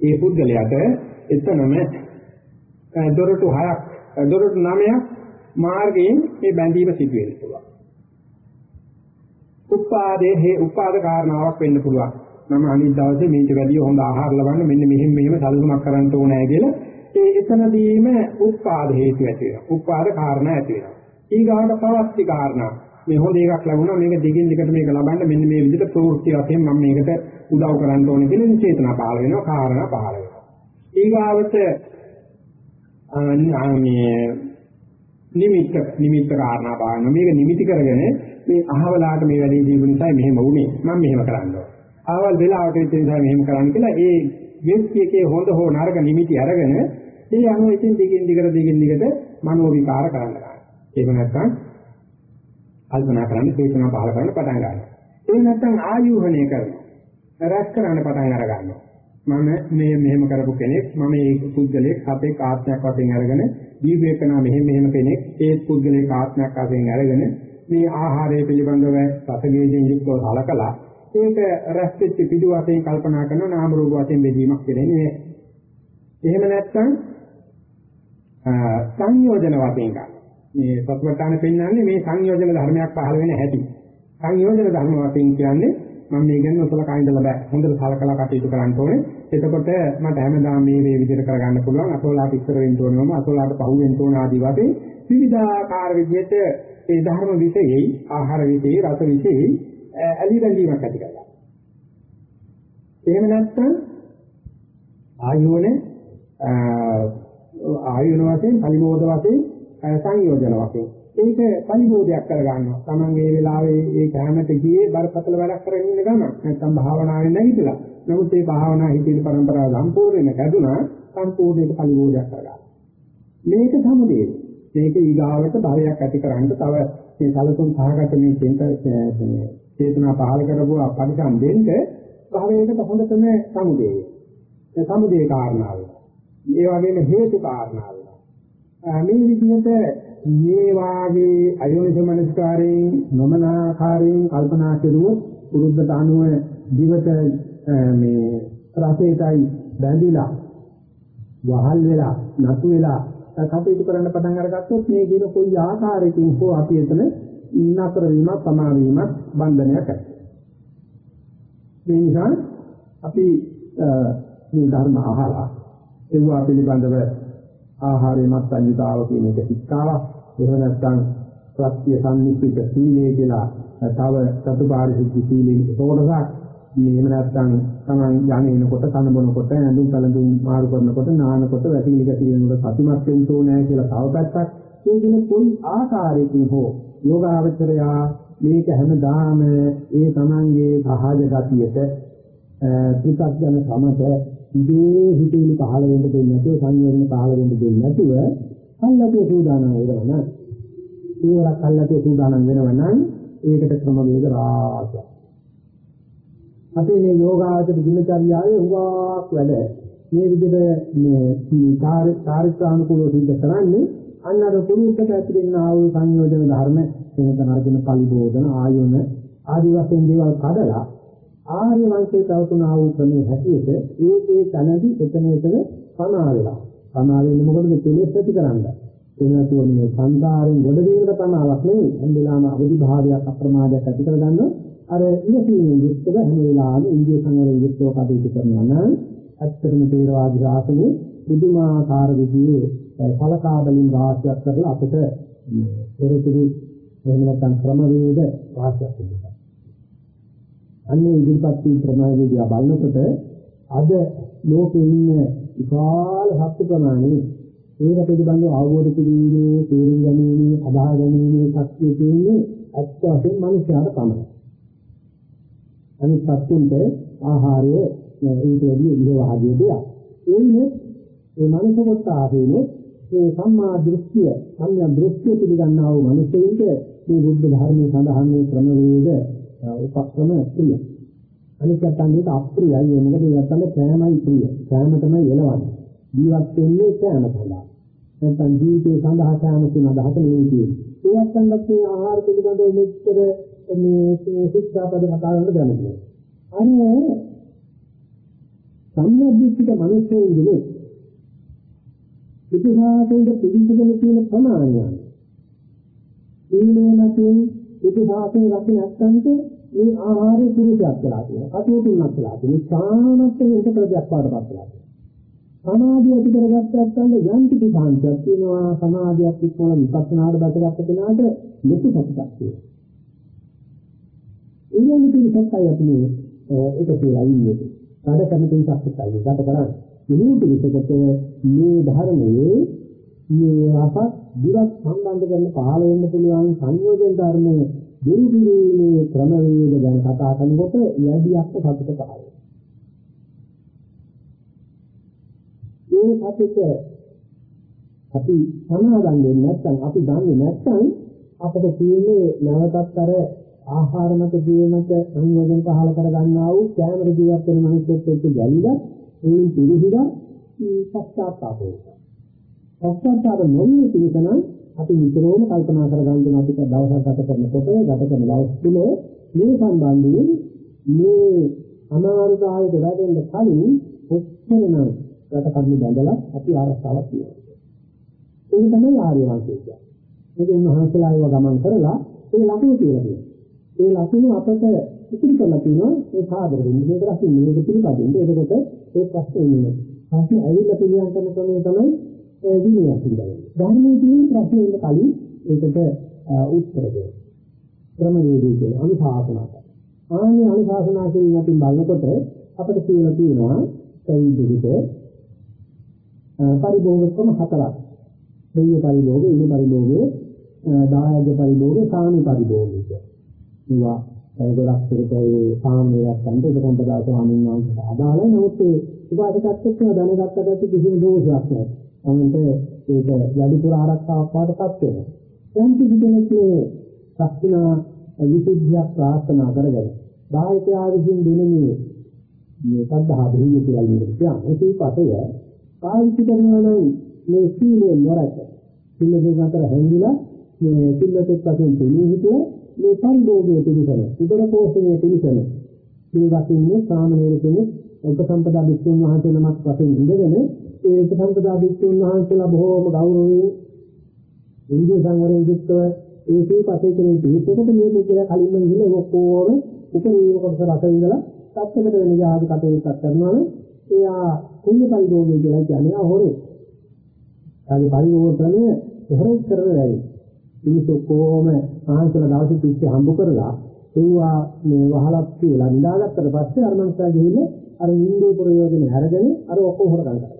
ඒ පුද්ගලයාට එතනම දොරටු හයක් දොරටු නවයක් මාර්ගයෙන් මේ බැඳීම සිදු වෙන්න පුළුවන්. උපාදේ හේ උපාද කාරණාවක් වෙන්න පුළුවන්. මම අනිත් දවසේ මේක වැඩි හොඳ ආහාර ලබන්න මෙන්න මෙහෙම මෙහෙම සැලසුමක් කරන්න ඕනෑ කියලා ඒ එතනදීම උපාද හේතු ඇති වෙනවා. උපාද කාරණා ඇති වෙනවා. ඊගාට පවස්ති කාරණා. මේ හොඳ එකක් ලැබුණා මේක දිගින් දිගට මේක ලබන්න මෙන්න මේ විදිහට ප්‍රවෘත්ති වශයෙන් මම මේකට උදව් කරන්න ඕනේ කියලා චේතනා පහළ වෙනවා කාරණා පහළ වෙනවා. ඊගාවට මේ නිමිත්ත නිමිත්ත කාරණා බලන්න මේක නිමිති කරගෙන මේ අහවලාට මේ වැඩේ දීපු නිසා මෙහෙම වුනේ මම මෙහෙම කරන්න ඕන. ආවල් වෙලාවට ඒ නිසා මෙහෙම කරන්න කියලා ඒ વ્યක්තියකේ හොඳ හෝ නරක නිමිති අරගෙන ඒ අනුව ඉතින් දිගින් දිගට දිගින් දිගට මනෝ විකාර කරන්න ගන්නවා. ඒක නැත්තම් කල්පනා කරන්න චේතනා පහල කරන්න පටන් ගන්නවා. ඒ නැත්තම් ආයෝහණය කරනවා. රැස් කරන්න පටන් අර ගන්නවා. මම මේ මෙහෙම කරපු කෙනෙක් මම මේ පුද්ගලයෙක් අපේ ආත්මයක් වශයෙන් අරගෙන දීපේකනා මෙහෙම මෙහෙම කෙනෙක් ඒ පුද්ගලයෙක් ආත්මයක් වශයෙන් අරගෙන මේ ආහාරය පිළිබඳව රසගේජෙන් යුක්තව සලකලා ඒක රැස්වෙච්ච පිටු වශයෙන් කල්පනා කරන නාම රූප වශයෙන් බෙදීමක් වෙන්නේ එහෙම නැත්නම් සංයෝජන වශයෙන් ගන්න. මේ සත්වට්ටාන පෙන්වන්නේ මේ සංයෝජන ධර්මයක් පහළ වෙන හැටි. සංයෝජන ධර්ම වශයෙන් කියන්නේ මම මේ ගැන ඔසලකා ඉඳලා බෑ. හොඳට සලකලා කටයුතු කරන්න ඕනේ. එතකොට මට හැමදාම මේ මේ විදිහට කරගන්න පුළුවන්. අසෝලාට ඉස්සර වෙන්න ඕනම අසෝලාට පහු වෙන්න ඕන ආදී වශයෙන් විවිධාකාර විදිහට ඒ ධර්ම විශේෂයි ආහාර විශේෂයි රස විශේෂයි ඇලි බැඳීමක් ඇති කරගන්නවා. එහෙම නැත්නම් ආයෝනේ ආයෝන වශයෙන් පරිමෝධ වශයෙන් සංයෝජන වශයෙන් ඒක පරිබෝධයක් කරගන්නවා. Taman මේ වෙලාවේ ඒ කැමැට ගියේ බරපතල වැඩක් කරගෙන ඉන්න ගමන් නැත්නම් භාවනාවෙන් නැගිටලා. නමුත් මේ භාවනා හිතේ පරම්පරාව සම්පූර්ණයෙන්ම කැඩුනා සම්පූර්ණයෙන් පරිබෝධයක් කරගන්නවා. මේක සමුදේ. මේක ඊගාවට භවයක් ඇති කරන්න තව මේ කලතුන් සහගත මේ චේත චේතනා පහල කරපුවා පරිසම් දෙන්න භවයකට හොඳටම සමුදේ. ඒ සමුදේ කාරණාව. ඒ වගේම හේතු කාරණාව. මේ විදිහට මේ වාගේ අයෝනිස මනස්කාරයෙන් නොමනාකාරයෙන් කල්පනා කෙරුවොත් පුරුද්දට අනුව දිවට මේ රසයටයි බැඳිලා වහල් වෙලා නතු වෙලා කටයුතු කරන්න පටන් අරගත්තොත් මේ කියන කොයි ආකාරයකින් හෝ අපි එතන නතර වීමක් සමා වීමක් බන්ධනයක් ඇති. මේ නිසා අපි මේ ධර්ම අහලා ඒවා පිළිබඳව ආහාරයේ මත්ඤ්‍යතාව කියන එක ශික්ෂාවක්. එහෙම නැත්නම් ප්‍රත්‍ය සම්නිස්සිත සීලය කියලා තව චතුපාරිශුද්ධ සීලෙන් කොටසක් මේ එහෙම නැත්නම් Taman යන්නේනකොට කන බොනකොට ඇඳුම් කලඳුම් මාරු කරනකොට නානකොට වැටිලි ගැටීමකට සතිමත් වෙන්න ඕනේ කියලා තව පැත්තක් ඒ කියන කොයි ආකාරයකින් හෝ යෝගාවචරයා මේක හැමදාම ඒ Tamanගේ සහජ ගතියට පිටක්ජන සමත ඉදී හිතේලි පහළ වෙන්න දෙන්නේ නැතුව සංයෝජන පහළ වෙන්න දෙන්නේ නැතුව කල්ලාගේ සූදානම් වෙනවා ඒවල කල්ලාගේ සූදානම් වෙනවා නම් ඒකට ක්‍රම වේද රාශියක්. අපේ මේ යෝගාචර දිනචර්යාවේ උගාක් වැඩ. මේ විදිහට මේ කාර්යානුකූලව සිද්ධ කරන්නේ අන්න අර පුරුද්දට ඇතුළෙන ආ වූ සංයෝජන ධර්ම වෙනතන අරගෙන පරිබෝධන ආයෝන ආදි වශයෙන් දේවල් කඩලා ආර්ය වංශයේ තවතුන ආ වූ ක්‍රමයේ හැටියට ඒ ඒ තනදි එතන එතන සමා වෙලා. සමා වෙන්නේ මොකද කෙලෙස් ඇති කරන්නේ? එනතුව මේ සංසාරයෙන් ගොඩ වීමට පමාවක් නෙවෙයි. හැම වෙලාවම අවදි භාවයක් අප්‍රමාදයක් ඇති කරගන්නවා. අර ඉලක්කයෙන් යුක්තව හැම වෙලාවෙම ඉන්දිය සංවරයෙන් යුක්තව කටයුතු කරනවා නම් ඇත්තටම තේරවාදී රාසනේ බුදුමාකාර විදිහේ සලකා බැලීම් රාශියක් කරලා අපිට පෙරතුරු එහෙම නැත්නම් ක්‍රමවේද රාශියක් තිබෙනවා. අන්නේ ඉදිරිපත් වූ ක්‍රමවේදය බලනකොට අද ලෝකේ ඉන්න විශාල හත්තු ප්‍රමාණය ඒක පිළිබඳව අවබෝධ කිරීමේ තේරුම් ගැනීම අදාහ ගැනීමේ ශක්තිය තියෙන්නේ ඇත්ත වශයෙන්ම මිනිස්යාට තමයි. අනිත් සත්තුන්ට ආහාරය ඊට වැඩි ඉහළදී දෙයක්. එන්නේ ඒ මනස කොට ආවේනේ ඒ සම්මා දෘෂ්ටිය සම්‍යක් දෘෂ්ටිය පිළිගන්නා වූ මිනිසෙයින්ට මේ බුද්ධ ධර්මයේ සඳහන් මේ ක්‍රම වේද උපක්‍රම ප්‍රිය. අනිත් පැත්තෙන් අප්‍රියයි ඒ මොකද ඒකට කෑමයි ප්‍රිය. කෑම තමයි එළවන්නේ. ජීවත් වෙන්නේ කෑම සඳහා. නැත්නම් ජීවිතේ සඳහා කෑම කියන අදහස නෙවෙයි තියෙන්නේ. ඒවත් සම්බන්ධ මේ ආහාර පිළිබඳව මෙච්චර මේ ශික්ෂාපද කතා කරන දැනෙන්නේ. අනේ සම්යද්දික මිනිස්සු ඉන්නේ ඉතිහාසයේ පිළිසිදෙන තියෙන ප්‍රමාණය. ඊළඟ නැතිව ඉතිහාසයේ රකින්න නැත්නම් මේ ආහාරය පුරුෂයක් කරලා තියෙනවා. කටයුතුක් කරලා තියෙනවා. සාමත්ත වෙනක ප්‍රජාක් පාඩපත් කරලා සමාධිය ඇති කරගත්තත් අන්න යම් කිසි සාන්තියක් තියෙනවා සමාධියක් එක්කම විපස්සනාවට බැසගත්ත කෙනාට ලොකු සතුටක් තියෙනවා ඒ වගේ පිළිසක්කයි අපි ඒක කියලා ඉන්නේ. කාඩ කරන පිළිසක්කයි ගත කරන්නේ. මේ පිළිසකට මේ ධර්මයේ මේ අපත් දිවක් සම්බන්ධ කරන පහළ වෙන්න පුළුවන් සංයෝජන ධර්මයේ දුරු කිරීමේ ක්‍රමවේද ගැන කතා කරනකොට යැදියක් සතුට පහළ වෙනවා. මේ සතුට අපි සමාදන් වෙන්නේ නැත්නම් අපි දන්නේ නැත්නම් අපිට තියෙන්නේ නැවතත් අර ආහාර මත ජීවනක සංයෝජන පහල කර ගන්නා වූ කැමර ජීවත් වෙන මිනිස්සුත් එක්ක ගැලිලා ඒ පිළිහිලා පස්සාත්තාප වෙනවා. පස්සාත්තාප නොවී තිබෙන අපි විතරෝම කල්පනා කර ගන්න අපිට දවසක් ගත කරනකොට ගත කරන දවස් තුන මේ සම්බන්ධයෙන් මේ අමාරුතාවයට වැටෙන්න කලින් ඔච්චරනම් රට කඩු බැඳලා අපි ආරක්ෂාවක් තියෙනවා. ඒක තමයි ආර්ය වංශය කියන්නේ. මේක මහසලා ඒව ගමන් කරලා ඒ ලකුණු කියලා කියනවා. ඒ ලකුණු අපට ඉතිරි කරලා තියෙනවා ඒ සාදර වෙන්නේ. මේක රසින් මේක පිළිපදින්න. ඒකට ඒ ප්‍රශ්නේ ඉන්නේ. ප්‍රශ්නේ ඇවිල්ලා පිළියම් කරන ක්‍රමය තමයි ඒ විනය පිළිබඳව. ධර්මයේ තියෙන ප්‍රශ්නේ ඉන්න කලින් ඒකට උත්තර දෙන්න. ක්‍රමවේදී කියන අනුශාසනාවක්. ආන්නේ අනුශාසනා කිරීමකින් බලනකොට අපිට කියලා තියෙනවා සෛද්දික පරිභෝගකම හතරක්. දෙය පරිභෝග, ඉනි පරිභෝගය, දායක පරිභෝගය, සාමි පරිභෝගය. ඒවා ඒ ගොඩක් පිළිපැයි සාමයක් ගන්න ඒක සම්පදා ස්වාමීන් වහන්සේට අදාළයි. නමුත් ඒ උපාදකත් එක්ක දැනගත්තට කිසිම දෝෂයක් නැහැ. අමුන්ට ඒක වැඩිපුර ආරක්ෂාවක් පාටපත් වෙනවා. යම් කිසි කෙනෙක් මේ ශක්තිනා විසුද්ධියක් ප්‍රාර්ථනා කරගෙන බාහිකයා විසින් දෙන මේ මේ සද්ධා බිහිය කියලා කියන්නේ ඒකපතය පාවිච්චි කරනවා නම් මේ සීලේ නොරක. සිල්ලෙන් අතර හැංගිලා මේ සිල්ලෙත් වශයෙන් දෙන්නේ හිතුව මේ පරිභෝගයේ පිළිසන උදර පෝෂණයේ පිළිසන මේ වශයෙන් සාමනීය කෙනෙක් උපසම්පදා භික්ෂුන් වහන්සේ නමක් වශයෙන් ඉඳගෙන ඒ උපසම්පදා භික්ෂුන් වහන්සේලා බොහෝම ගෞරවයෙන් ඉන්දිය සංවරයෙන් යුක්තව ඒ සීපතේ කෙනෙක් පිළිසෙකට මේ මුදල කලින්ම ගිහින් ඔක්කොම උපරිම කොටස රස විඳලා සත්‍යකට වෙන ජාති කටයුත්තක් කරනවා නම් එයා කුණ්‍ය පරිභෝගය කියලා කියන්නේ හොරේ. ඒගේ පරිභෝග ක්‍රමය හොරෙක් කරන වැඩි. මිනිස්සු කොහොම ආහන්සල දවස් 30 හම්බ කරලා ඒවා මේ වහලක් කියලා නිදාගත්තට පස්සේ අර මනුස්සයා ගිහින් අර ඉන්දිය ප්‍රයෝජන අරගෙන අර ඔක්කොම හොරගන්න කරලා.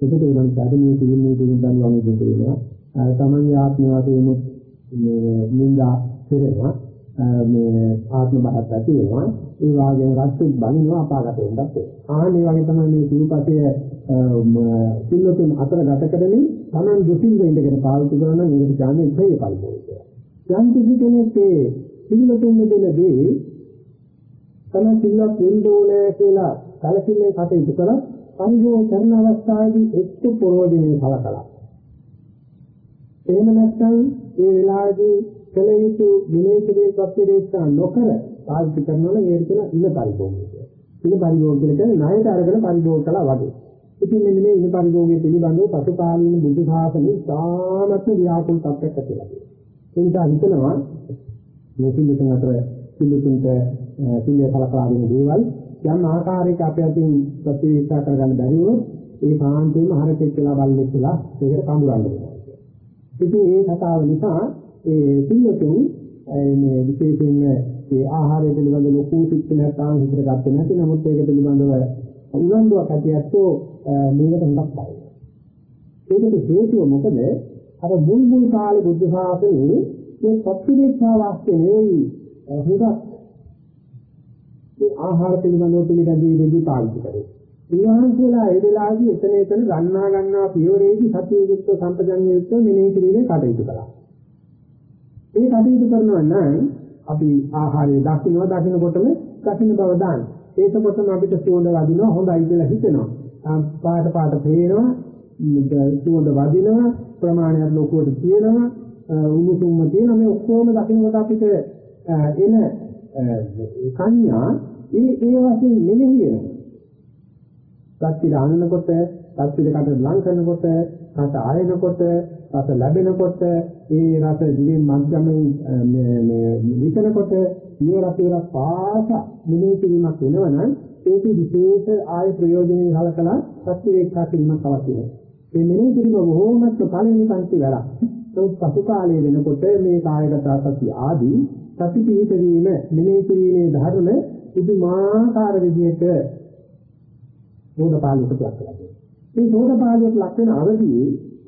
ඒකට ඒ මනුස්සයාට මේ පිළිමේ පිළිබඳව වගේ දෙයක් වෙනවා. තමන්ගේ ආත්ම වශයෙන් මේ නින්දා කෙරෙනවා. මේ ආත්ම බහත් ඇති වෙනවා ඒ වාගේ රස්සුත් බලිනවා අපාගත වෙන්නත් ආන්නේ වගේ තමයි මේ සිව්පතය සිල්ලතුන් අතර ගත කරමින් Taman දුකින් ඉඳගෙන පාවිච්චි කරන නම් ඒකට කියන්නේ ඉතේ පරිපෝෂය යම් කිසි කෙනෙක් ඒ සිල්ලතුන් දෙන දේ තමයි සිල්වත් වෙන්න ඕනේ කියලා කලකිරීමේ කටයුතු කළා පරිභෝග කරන අවස්ථාවේදී එක්ක ප්‍රෝධිනේ සලකලා එහෙම නැත්නම් ඒ වෙලාවේදී කළ යුතු විනයකදී ප්‍රතිරේක්ෂා නොකර පාවිච්චි කරනවා නම් ඒක කියන ඉන පරිභෝගය. ඉන පරිභෝගය කියන්නේ ණයට අරගෙන පරිභෝග කළා වගේ. ඉතින් මෙන්න මේ ඉන පරිභෝගයේ පිළිබඳව පසුකාලීන බුද්ධ ශාසනයේ සාමත්ම ව්‍යාකූල තත්ත්වයක් ඇති වෙලා තියෙනවා. ඒ නිසා හිතනවා මේ පිළිතුන් අතර පිළිතුන්ට පිළිය කලකලා දෙන දේවල් යම් ආකාරයක අපේ අතින් ප්‍රතිවික්ෂා කරගන්න බැරි වුණොත් ඒ කාන්තේම හරකෙක් කියලා බල්ලෙක් කියලා ඒකට කඹරන්න වෙනවා. ඉතින් ඒ කතාව නිසා ඒ පිළිතුරු මේ විශේෂයෙන්ම ඒ ආහාරය පිළිබඳ ලොකු ශික්ෂණයක් තාම හිතට ගත්තේ නැති නමුත් ඒක පිළිබඳව උනන්දුවක් ඇතිවත්ෝ මේකට හුඟක් බයයි. ඒකට හේතුව මොකද? අර මුල් මුල් කාලේ බුද්ධ ශාසනයේ මේ සත්‍විදේශා වාක්‍ය නෙවෙයි හුඟක් මේ ආහාර පිළිබඳව පිළිගැනීමේදී පාවිච්චි කරේ. ඊවහන්සේලා ඒ වෙලාවේදී එතන එතන ගන්නා ගන්නා පියවරේදී සතිය යුක්ත සම්පජන්‍ය යුක්ත මෙනෙහි කිරීමේ කටයුතු කළා. ඒ කටයුතු කරනවා නම් අපි ආහාරය දකින්න දකින්නකොටම දකින්න බව දාන්න. ඒකකොටම අපිට සුවඳ වදිනවා හොඳයි කියලා හිතෙනවා. පාට පාට පේනවා සුවඳ වදිනවා ප්‍රමාණයක් ලොකුවට තියෙනවා උණුසුම්ම තියෙනවා මේ ඔක්කොම දකින්නකොට අපිට එන සංඥා ඒ ඒ වශයෙන් මෙනෙහි වෙනවා. සත්‍ය දානනකොට සත්‍ය දෙකට ලං කරනකොට රස ආයනකොට රස ලැබෙනකොට ඒ රස දිවෙන් මධ්‍යමයෙන් මේ මේ විකනකොට මේ රසය පාස මෙනෙහි කිරීමක් වෙනවනම් ඒක විශේෂ ආය ප්‍රයෝජනෙයි හලකලා සත්‍ය වේක්ෂා කිරීමක් අවශ්‍ය වෙනවා. මේ මෙනෙහි කිරීම බොහෝමත්ම පළවෙනි පන්ති වැඩක්. ඒක පසු කාලයේ වෙනකොට මේ කායගත සති ආදී සති පිහිටවීම මෙනෙහි කිරීමේ ධර්ම පුදුමාකාර විදිහට සෝදපාලුවට ලක් කරලා තියෙනවා. මේ සෝදපාලුවට ලක් වෙන අවදී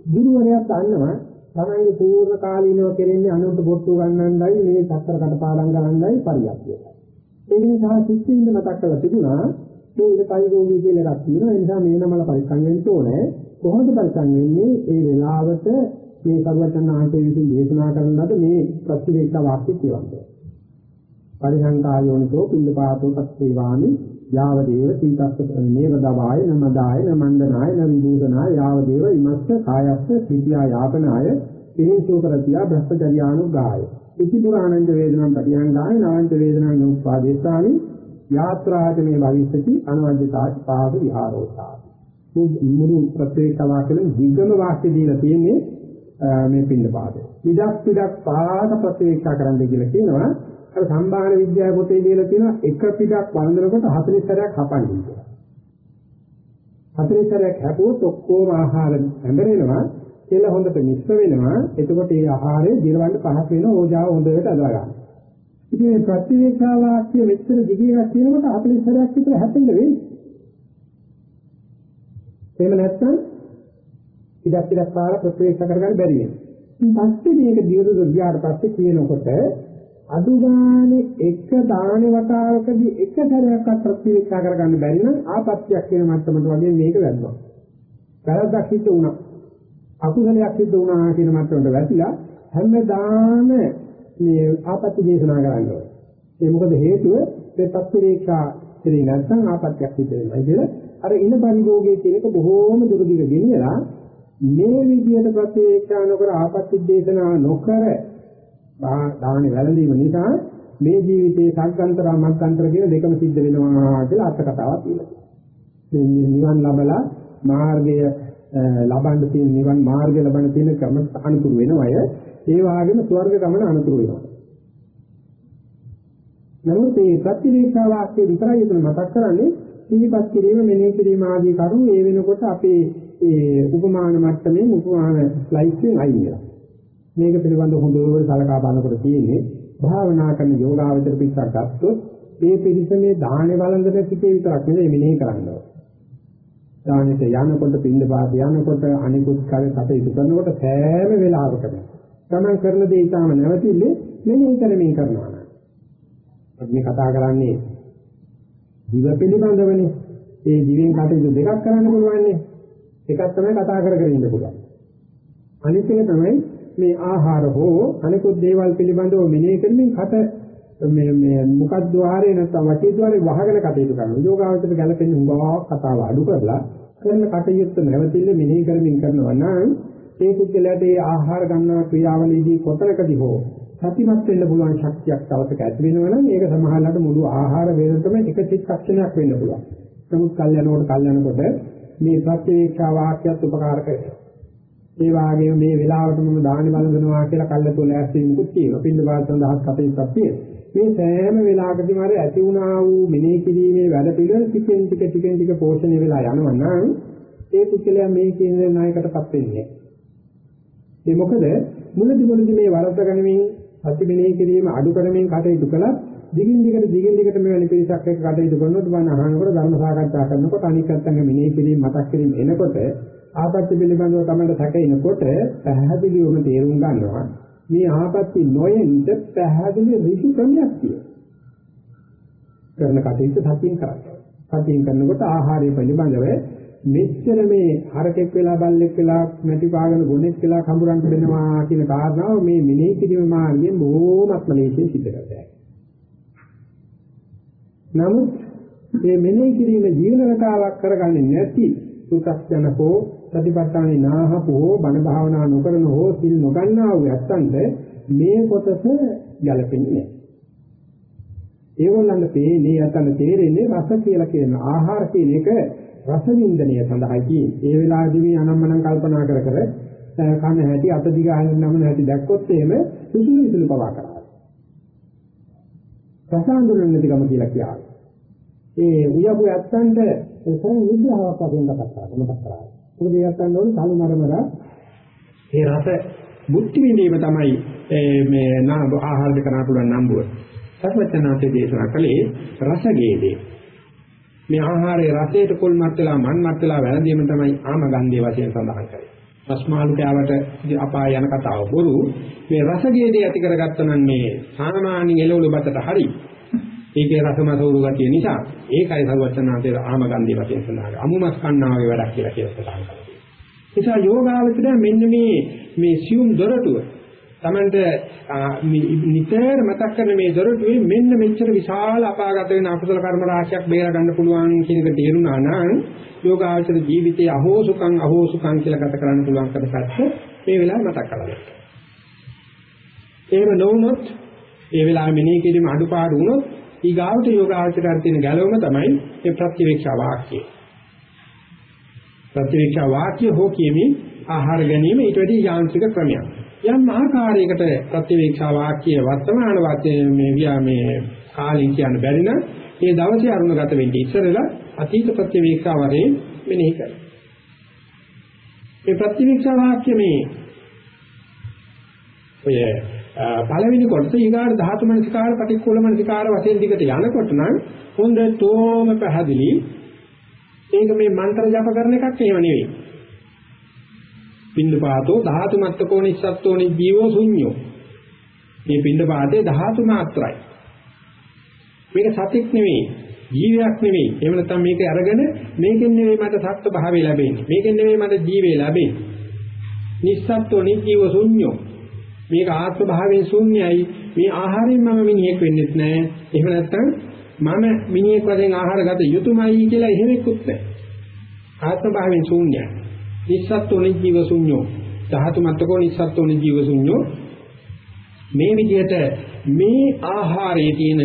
ගුරුවරයාත් දන්නවා තමන්ගේ පූර්ණ කාලීනව කෙරෙන්නේ අනුන්ට බොට්ටු ගන්නන්නයි මේ සතර කටපාඩම් කරන්නයි පරියක්තිය. ඒක නිසා ශිෂ්‍යයින්ද මතක් කරලා තිබුණා මේ ඉද පරිගෝගී කියලා එකක් තියෙනවා. ඒ නිසා මේ නමල පරිස්සම් වෙන්න ඕනේ. කොහොමද පරිස්සම් වෙන්නේ? ඒ වෙලාවට මේ සර්වඥාන් වහන්සේ විසින් දේශනා කරන ලද මේ ප්‍රතිවේක්ෂ වාක්‍ය කියවන්නේ. පරිහංකායෝනිකෝ පිළිපාතෝ පස්සේවාමි යාව දේව සීතස්ස නේවදවාය නමදාය නමණ්ඩනාය නවිදූෂනාය යාව දේව ඉමස්ස කායස්ස සිද්ධා යාපනාය පිරිසෝ කරතියා භ්‍රෂ්ටචර්යානුගාය ඉති පුරාණංච වේදනං පටිහංගාය නාංච වේදනං උපාදේශාමි යාත්‍රාච මේ භවිෂ්‍යති අනවජ්‍යතාච පාද විහාරෝතා මුළු ප්‍රත්‍යේක වාක්‍යෙන් දිග්ගම වාක්‍ය දීලා තියෙන්නේ මේ පින්න පාදේ. ඉඩක් පිටක් පාද ප්‍රත්‍යේක්ෂා කරන්න කියලා කියනවා. අර සම්භාවන විද්‍යාව පොතේ දීලා තියෙනවා එක පිටක් වළඳනකොට 40 සැරයක් හපන්නේ කියලා. 40 සැරයක් හැපුවොත් ඔක්කොම ආහාර හැඹරෙනවා කෙල හොඳට මිශ්‍ර වෙනවා එතකොට ඒ ආහාරය දිරවන්න පහසු වෙනවා ඕජාව හොඳට අදලා ගන්න. ඉතින් මේ ප්‍රතිවේක්ෂා වාක්‍ය මෙච්චර දිගියක් තියෙනකොට 40 සැරයක් විතර හැපෙන්න වෙන්නේ. එහෙම නැත්නම් ඉඩක් ඉඩක් පාර ප්‍රතිවේක්ෂා කරගන්න බැරි වෙනවා. ඉතින් පස්සේ මේක දියුණු ගියාට පස්සේ කියනකොට අඩු ගානේ එක දාන වතාවකදී එක සැරයක්වත් ප්‍රතිවික්ෂා කරගන්න බැරි නම් ආපත්‍යක් කියන මට්ටමට වගේ මේක වැදුවා. වැරද්දක් සිද්ධ වුණා. අකුසලයක් සිද්ධ වුණා කියන මට්ටමට වැටිලා හැමදාම මේ ආපත්‍ය දේශනා කරන්න ඕනේ. ඒ මොකද හේතුව මේ පත්‍රිකා ඉතින් නැත්නම් ආපත්‍යක් සිද්ධ වෙනවා කියලා අර ඉන පරිභෝගයේ තියෙනක බොහෝම දුරදිග ගෙනියලා මේ විදිහට ප්‍රතිවේක්ෂා නොකර ආපත්‍ය දේශනා නොකර දාහනේ වැළඳීම නිසා මේ ජීවිතයේ සංකන්තර මග්ගන්තර කියන දෙකම සිද්ධ වෙනවා කියලා අර්ථ කතාවක් තියෙනවා. මේ නිවන් ලබලා මාර්ගය ලබන්න තියෙන නිවන් මාර්ගය ලබන්න තියෙන ක්‍රම අනුතුරු වෙනවය. ඒ වගේම ස්වර්ග ගමන අනුතුරු වෙනවා. නමුත් මේ ප්‍රතිවේක්ෂා වාක්‍ය විතරයි උතන මතක් කරන්නේ සිහිපත් කිරීම මෙනෙහි කිරීම ආදී කරුණු ඒ වෙනකොට අපේ ඒ උපමාන මට්ටමේ උපමාන ස්ලයිඩ් එකෙන් අයින් වෙනවා. මේක පිළිබඳව හොඳට සලකා බලනකොට තියෙන්නේ භාවනා කරන යෝගාවචර පිටක් ගත්තොත් ඒ පිළිස මේ දාහනේ වළඳන ටිකේ විතරක් නෙවෙයි මෙනෙහි කරන්නේ. දානෙට යනකොට පින්න පාත යනකොට අනිකුත් කාර්ය කටයුතු කරනකොට සෑම වෙලාවකම තමන් කරන දේ ඊටම නැවතිල්ලේ මෙනෙහි කරමින් කරනවා. අපි මේ කතා කරන්නේ දිව පිළිබඳවනේ. ඒ දිවෙන් කටයුතු දෙකක් කරන්න පුළුවන්නේ. එකක් තමයි කතා කර කර ඉන්න පුළුවන්. අනිත් එක තමයි මේ ආහාර හෝ අනිකුත් දේවල් පිළිබඳව මෙනෙහි කරමින් කට මේ මේ මොකක්ද වාරේ නැත්නම් වටේ ద్వාරේ වහගෙන කටයුතු කරනවා. යෝගාවචර ගැලපෙන්නේ හුඟා කතාව අඩු කරලා කරන කටයුත්ත නැවතිල්ල මෙනෙහි කරමින් කරනවා නම් ඒ පුද්ගලයාට ඒ ආහාර ගන්නා ක්‍රියාවලියේදී කොතනකදී හෝ සතිමත් වෙන්න පුළුවන් ශක්තියක් තවසක ඇති වෙනවනම් ඒක සමහරවිට මුළු ආහාර වේලටම එක චිත්තක්ෂණයක් වෙන්න පුළුවන්. නමුත් කල් යනකොට කල් යනකොට මේ ප්‍රත්‍යවේක්ෂා වාක්‍යයත් උපකාරක වෙනවා. ඒ වාගේම මේ වෙලාවට මම දාහන බලනවා කියලා කල්ලාතෝ ලෑස්ති මුකුත් තියෙනවා. පින්න වාද සඳහා කටයුත්තක් තියෙනවා. මේ සෑම වෙලාවකදීම අර ඇති වුණා වූ මෙනෙහි කිරීමේ වැඩ පිළිවෙල ටිකෙන් ටික ටිකෙන් ටික පෝෂණය වෙලා යනවා නම් ඒ පුද්ගලයා මේ කියන නායකටපත් වෙන්නේ. ඒ මොකද මුලදි මුලදි මේ වරද්ද ගනිමින් සති මෙනෙහි කිරීම අඩු කරමින් කටයුතු කළා දිගින් දිගට දිගින් දිගට මෙවැනි පිරිසක් එක්ක කටයුතු කරනකොට මම අහනකොට ධර්ම සාකච්ඡා කරනකොට අනික් අත්තංග මෙනෙහි කිරීම මතක් කිරීම එනකොට ආපත්‍ය පිළිබඳව තමයි සැකේනකොට පැහැදිලිවම තේරුම් ගන්නවා. මේ ආපත්‍ය නොයෙන්ද පැහැදිලි ඍතු ක්‍රමයක් තියෙනවා. කරන කටයුතු සතියෙන් කරන්නේ සතියෙන් කරනකොට ආහාරය පිළිබඳව මෙච්චර මේ හරකෙක් වෙලා බල්ලෙක් වෙලා නැටි පාගන ගොනෙක් වෙලා කඹරන්ට වෙනවා කියන කාරණාව මේ මිනේ කිරීම මාර්ගයෙන් බොහොමත්ම ලේසියෙන් සිද්ධ කරගන්නවා. නමුත් මේ මෙනෙහි කිරීම ජීවන රටාවක් කරගන්නේ නැති සුඛස්ජනකෝ ප්‍රතිපත්තානේ නාහපෝ බණ භාවනා නොකරන හෝ සිල් නොගන්නා වූ ඇත්තන්ට මේ කොටස ගැලපෙන්නේ නැහැ. ඒගොල්ලන්ට තේන්නේ නැත්නම් තේරෙන්නේ රස කියලා කියන ආහාර කියන එක රස වින්දනය සඳහායි කියන්නේ. ඒ වෙලාවේදී මේ අනම්මනම් කල්පනා කර කර කන හැටි අත දිගාගෙන නමන හැටි දැක්කොත් එහෙම සුසුළු විසුළු පවා කරා. රසාඳුරන්නේ නැතිකම කියලා කියන්නේ. ඒ උයපු යත්තන්ට එතන විද්‍යාවක් වශයෙන් කතා කරා මතක් කරා. මොකද යත්තන් ඕනේ කලු මරමර ඒ රස බුද්ධි විඳීම තමයි මේ ආහාර දෙක කරන්න පුළුවන් නම්බුව. සර්වඥාන්සේ දේශනා කළේ රසගේදී මේ ආහාරයේ රසයට කොල්මත් වෙලා මන්මත් වෙලා වැළඳීම තමයි ආම ගන්ධයේ වශයෙන් සඳහන් කරන්නේ. රස්මාලු කෑවට අපාය යන කතාව බොරු. මේ රසගේදී ඇති කරගත්ත නම් මේ සාමාන්‍ය එළවලු බතට හරි. ඒකේ රසමසවුරු ගතිය නිසා ඒකයි සර්වචනාන්තයේ ආම ගන්ධයේ වශයෙන් සඳහන් කරන්නේ. අමුමස් කන්නාගේ වැඩක් කියලා කියලා සඳහන් කරනවා. නිසා යෝගාවචරය මෙන්න මේ මේ සියුම් දොරටුව Tamanට නිතර මතක් කරන මේ දොරටුවේ මෙන්න මෙච්චර විශාල අපාගත වෙන අකුසල කර්ම රාශියක් බේර ගන්න පුළුවන් කියන එක තේරුණා නම් යෝගාචර ජීවිතයේ අහෝසුකම් අහෝසුකම් කියලා ගත කරන්න පුළුවන් කරපැත්ත මේ වෙලාවේ මතක් කරගන්න. එහෙම නොවුනොත් ඒ වෙලාවේ මෙනෙහි කිරීම අඩුපාඩු වුණොත් ඊගාවට යෝගාචරයට තියෙන ගැළවම තමයි මේ ප්‍රතිවේක්ෂා වාක්‍යය. ප්‍රතිවේක්ෂා වාක්‍ය හෝ කියමින් ආහාර ගැනීම ඊට වැඩි යාන්ත්‍රික ක්‍රමයක්. යම් ආකාරයකට ප්‍රතිවේක්ෂා වාක්‍ය වර්තමාන වාක්‍යයේ මේ වියා මේ කාලින් කියන්න බැරි නම් ඒ දවසේ අරුණගත වෙන්නේ ඉස්සරලා අතීත ප්‍රතිවේක්ෂා වරේ මෙනෙහි කරනවා. මේ ප්‍රතිවේක්ෂා වාක්‍ය මේ ඔය පළවෙනි කොටස ඊගාට ධාතු මනසිකාර පටික්කුල මනසිකාර වශයෙන් දිගට යනකොට නම් හොඳටම පැහැදිලි ඒක මේ මන්ත්‍ර ජප කරන එකක් එහෙම නෙවෙයි පින්නපාතෝ ධාතු මත්තකෝ නිස්සත්තෝ නිජීවෝ ශුඤ්ඤෝ. මේ පින්නපාතේ ධාතු මාත්‍රයි. මේක සතික් නෙවෙයි, ජීවයක් නෙවෙයි. එහෙම නැත්නම් මේක අරගෙන මේකෙන් නෙවෙයි මට සත්ත්ව භාවය ලැබෙන්නේ. මේකෙන් නෙවෙයි මට ජීවේ ලැබෙන්නේ. නිස්සත්තෝ නිජීව ශුඤ්ඤෝ. මේක ආත්ම භාවයෙන් ශූන්‍යයි. මේ ආහාරයෙන් මම මිනිහෙක් වෙන්නෙත් නෑ. එහෙම නැත්නම් මම මිනිහෙක් වශයෙන් ආහාර ගත යුතුයමයි කියලා එහෙමකුත් නෑ. ආත්ම භාවයෙන් ශූන්‍යයි. නිස්සත්තුනි ජීව ශූන්‍යෝ. ධාතු මතකෝ නිස්සත්තුනි ජීව ශූන්‍යෝ. මේ විදිහට මේ ආහාරයේ තියෙන